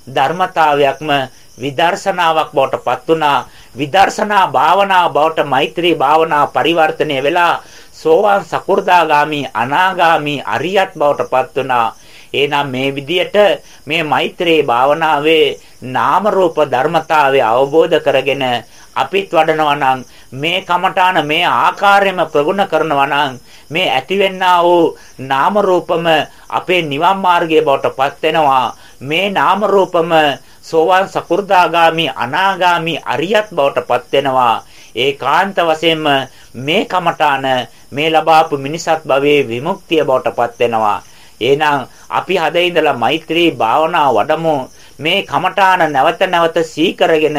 ධර්මතාවයක්ම විදර්ශනාවක් බවට පත් වුණා. විදර්ශනා භාවනාව බවට මෛත්‍රී භාවනාව පරිවර්තනය වෙලා සෝවාන් සකු르දාගාමි අනාගාමි අරියත් බවට පත් වුණා. එහෙනම් මේ විදියට මේ මෛත්‍රී භාවනාවේ නාම රූප ධර්මතාවය අවබෝධ කරගෙන අපිත් වඩනවා නම් මේ කමඨාන මේ ආකාරයෙන්ම ප්‍රගුණ කරනවා නම් මේ ඇතිවෙන්නා වූ නාම රූපම අපේ නිවන් මාර්ගයේ බවට පත් වෙනවා මේ නාම රූපම සෝවාන් සකු르දාගාමි අනාගාමි අරියත් බවට පත් වෙනවා ඒකාන්ත වශයෙන්ම මේ කමඨාන මේ ලබාපු මිනිසත් භවයේ විමුක්තිය බවට පත් වෙනවා එහෙනම් අපි හද ඉඳලා මෛත්‍රී භාවනාව වඩමු. මේ කමඨාන නැවත නැවත සීකරගෙන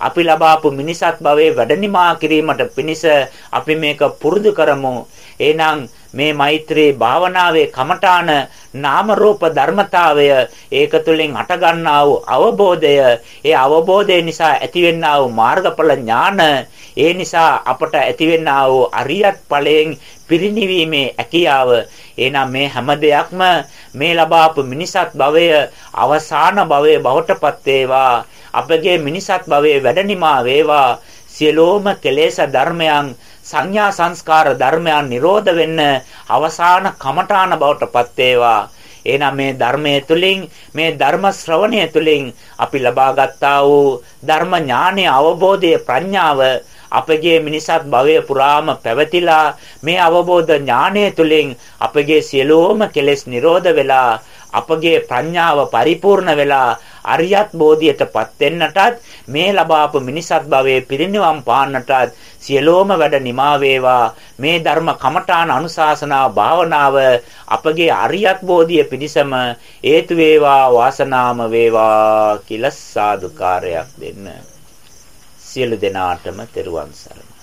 අපි ලබාපු මිනිසත් භවයේ වැඩනිමා කිරීමට පිණිස අපි මේක පුරුදු කරමු. එහෙනම් මේ මෛත්‍රී භාවනාවේ කමඨාන නාම රූප ධර්මතාවය ඒක තුළින් අටගන්නා වූ අවබෝධය ඒ අවබෝධය නිසා ඇතිවෙනා වූ මාර්ගඵල ඥාන ඒ නිසා අපට ඇතිවෙනා වූ අරියත් ඵලයෙන් පිරිණිවීමේ හැකියාව. එහෙනම් මේ හැම දෙයක්ම මේ ලබාපු මිනිසත් භවය අවසාන භවයේ බවටපත් වේවා. අපගේ මිනිසත් භවයේ වැඩනිමා වේවා. සියලෝම කෙලෙස් ධර්මයන් සංඥා සංස්කාර ධර්මයන් නිරෝධ වෙන්න අවසාන කමඨාන බවට පත් වේවා. එහෙනම් මේ ධර්මයේ තුලින් මේ ධර්ම ශ්‍රවණය තුලින් අපි ලබා ගත්තා වූ ධර්ම ඥානය අවබෝධය ප්‍රඥාව අපගේ මිනිසත් භවය පුරාම පැවතිලා මේ අවබෝධ ඥානය තුලින් අපගේ සියලුම කෙලෙස් නිරෝධ වෙලා අපගේ ප්‍රඥාව පරිපූර්ණ වෙලා අරියත් බෝධියටපත් වෙන්නටත් මේ ලබාපු මිනිසත් භවයේ පිරිනිවන් පාන්නටත් සියලෝම වැඩ නිමා වේවා. මේ ධර්ම කමඨාන අනුශාසනා භාවනාව අපගේ අරියත් බෝධිය පිණිසම හේතු වේවා වාසනාම වේවා කියලා සාදුකාරයක් දෙන්න. සියලු දෙනාටම තෙරුවන් සරණයි.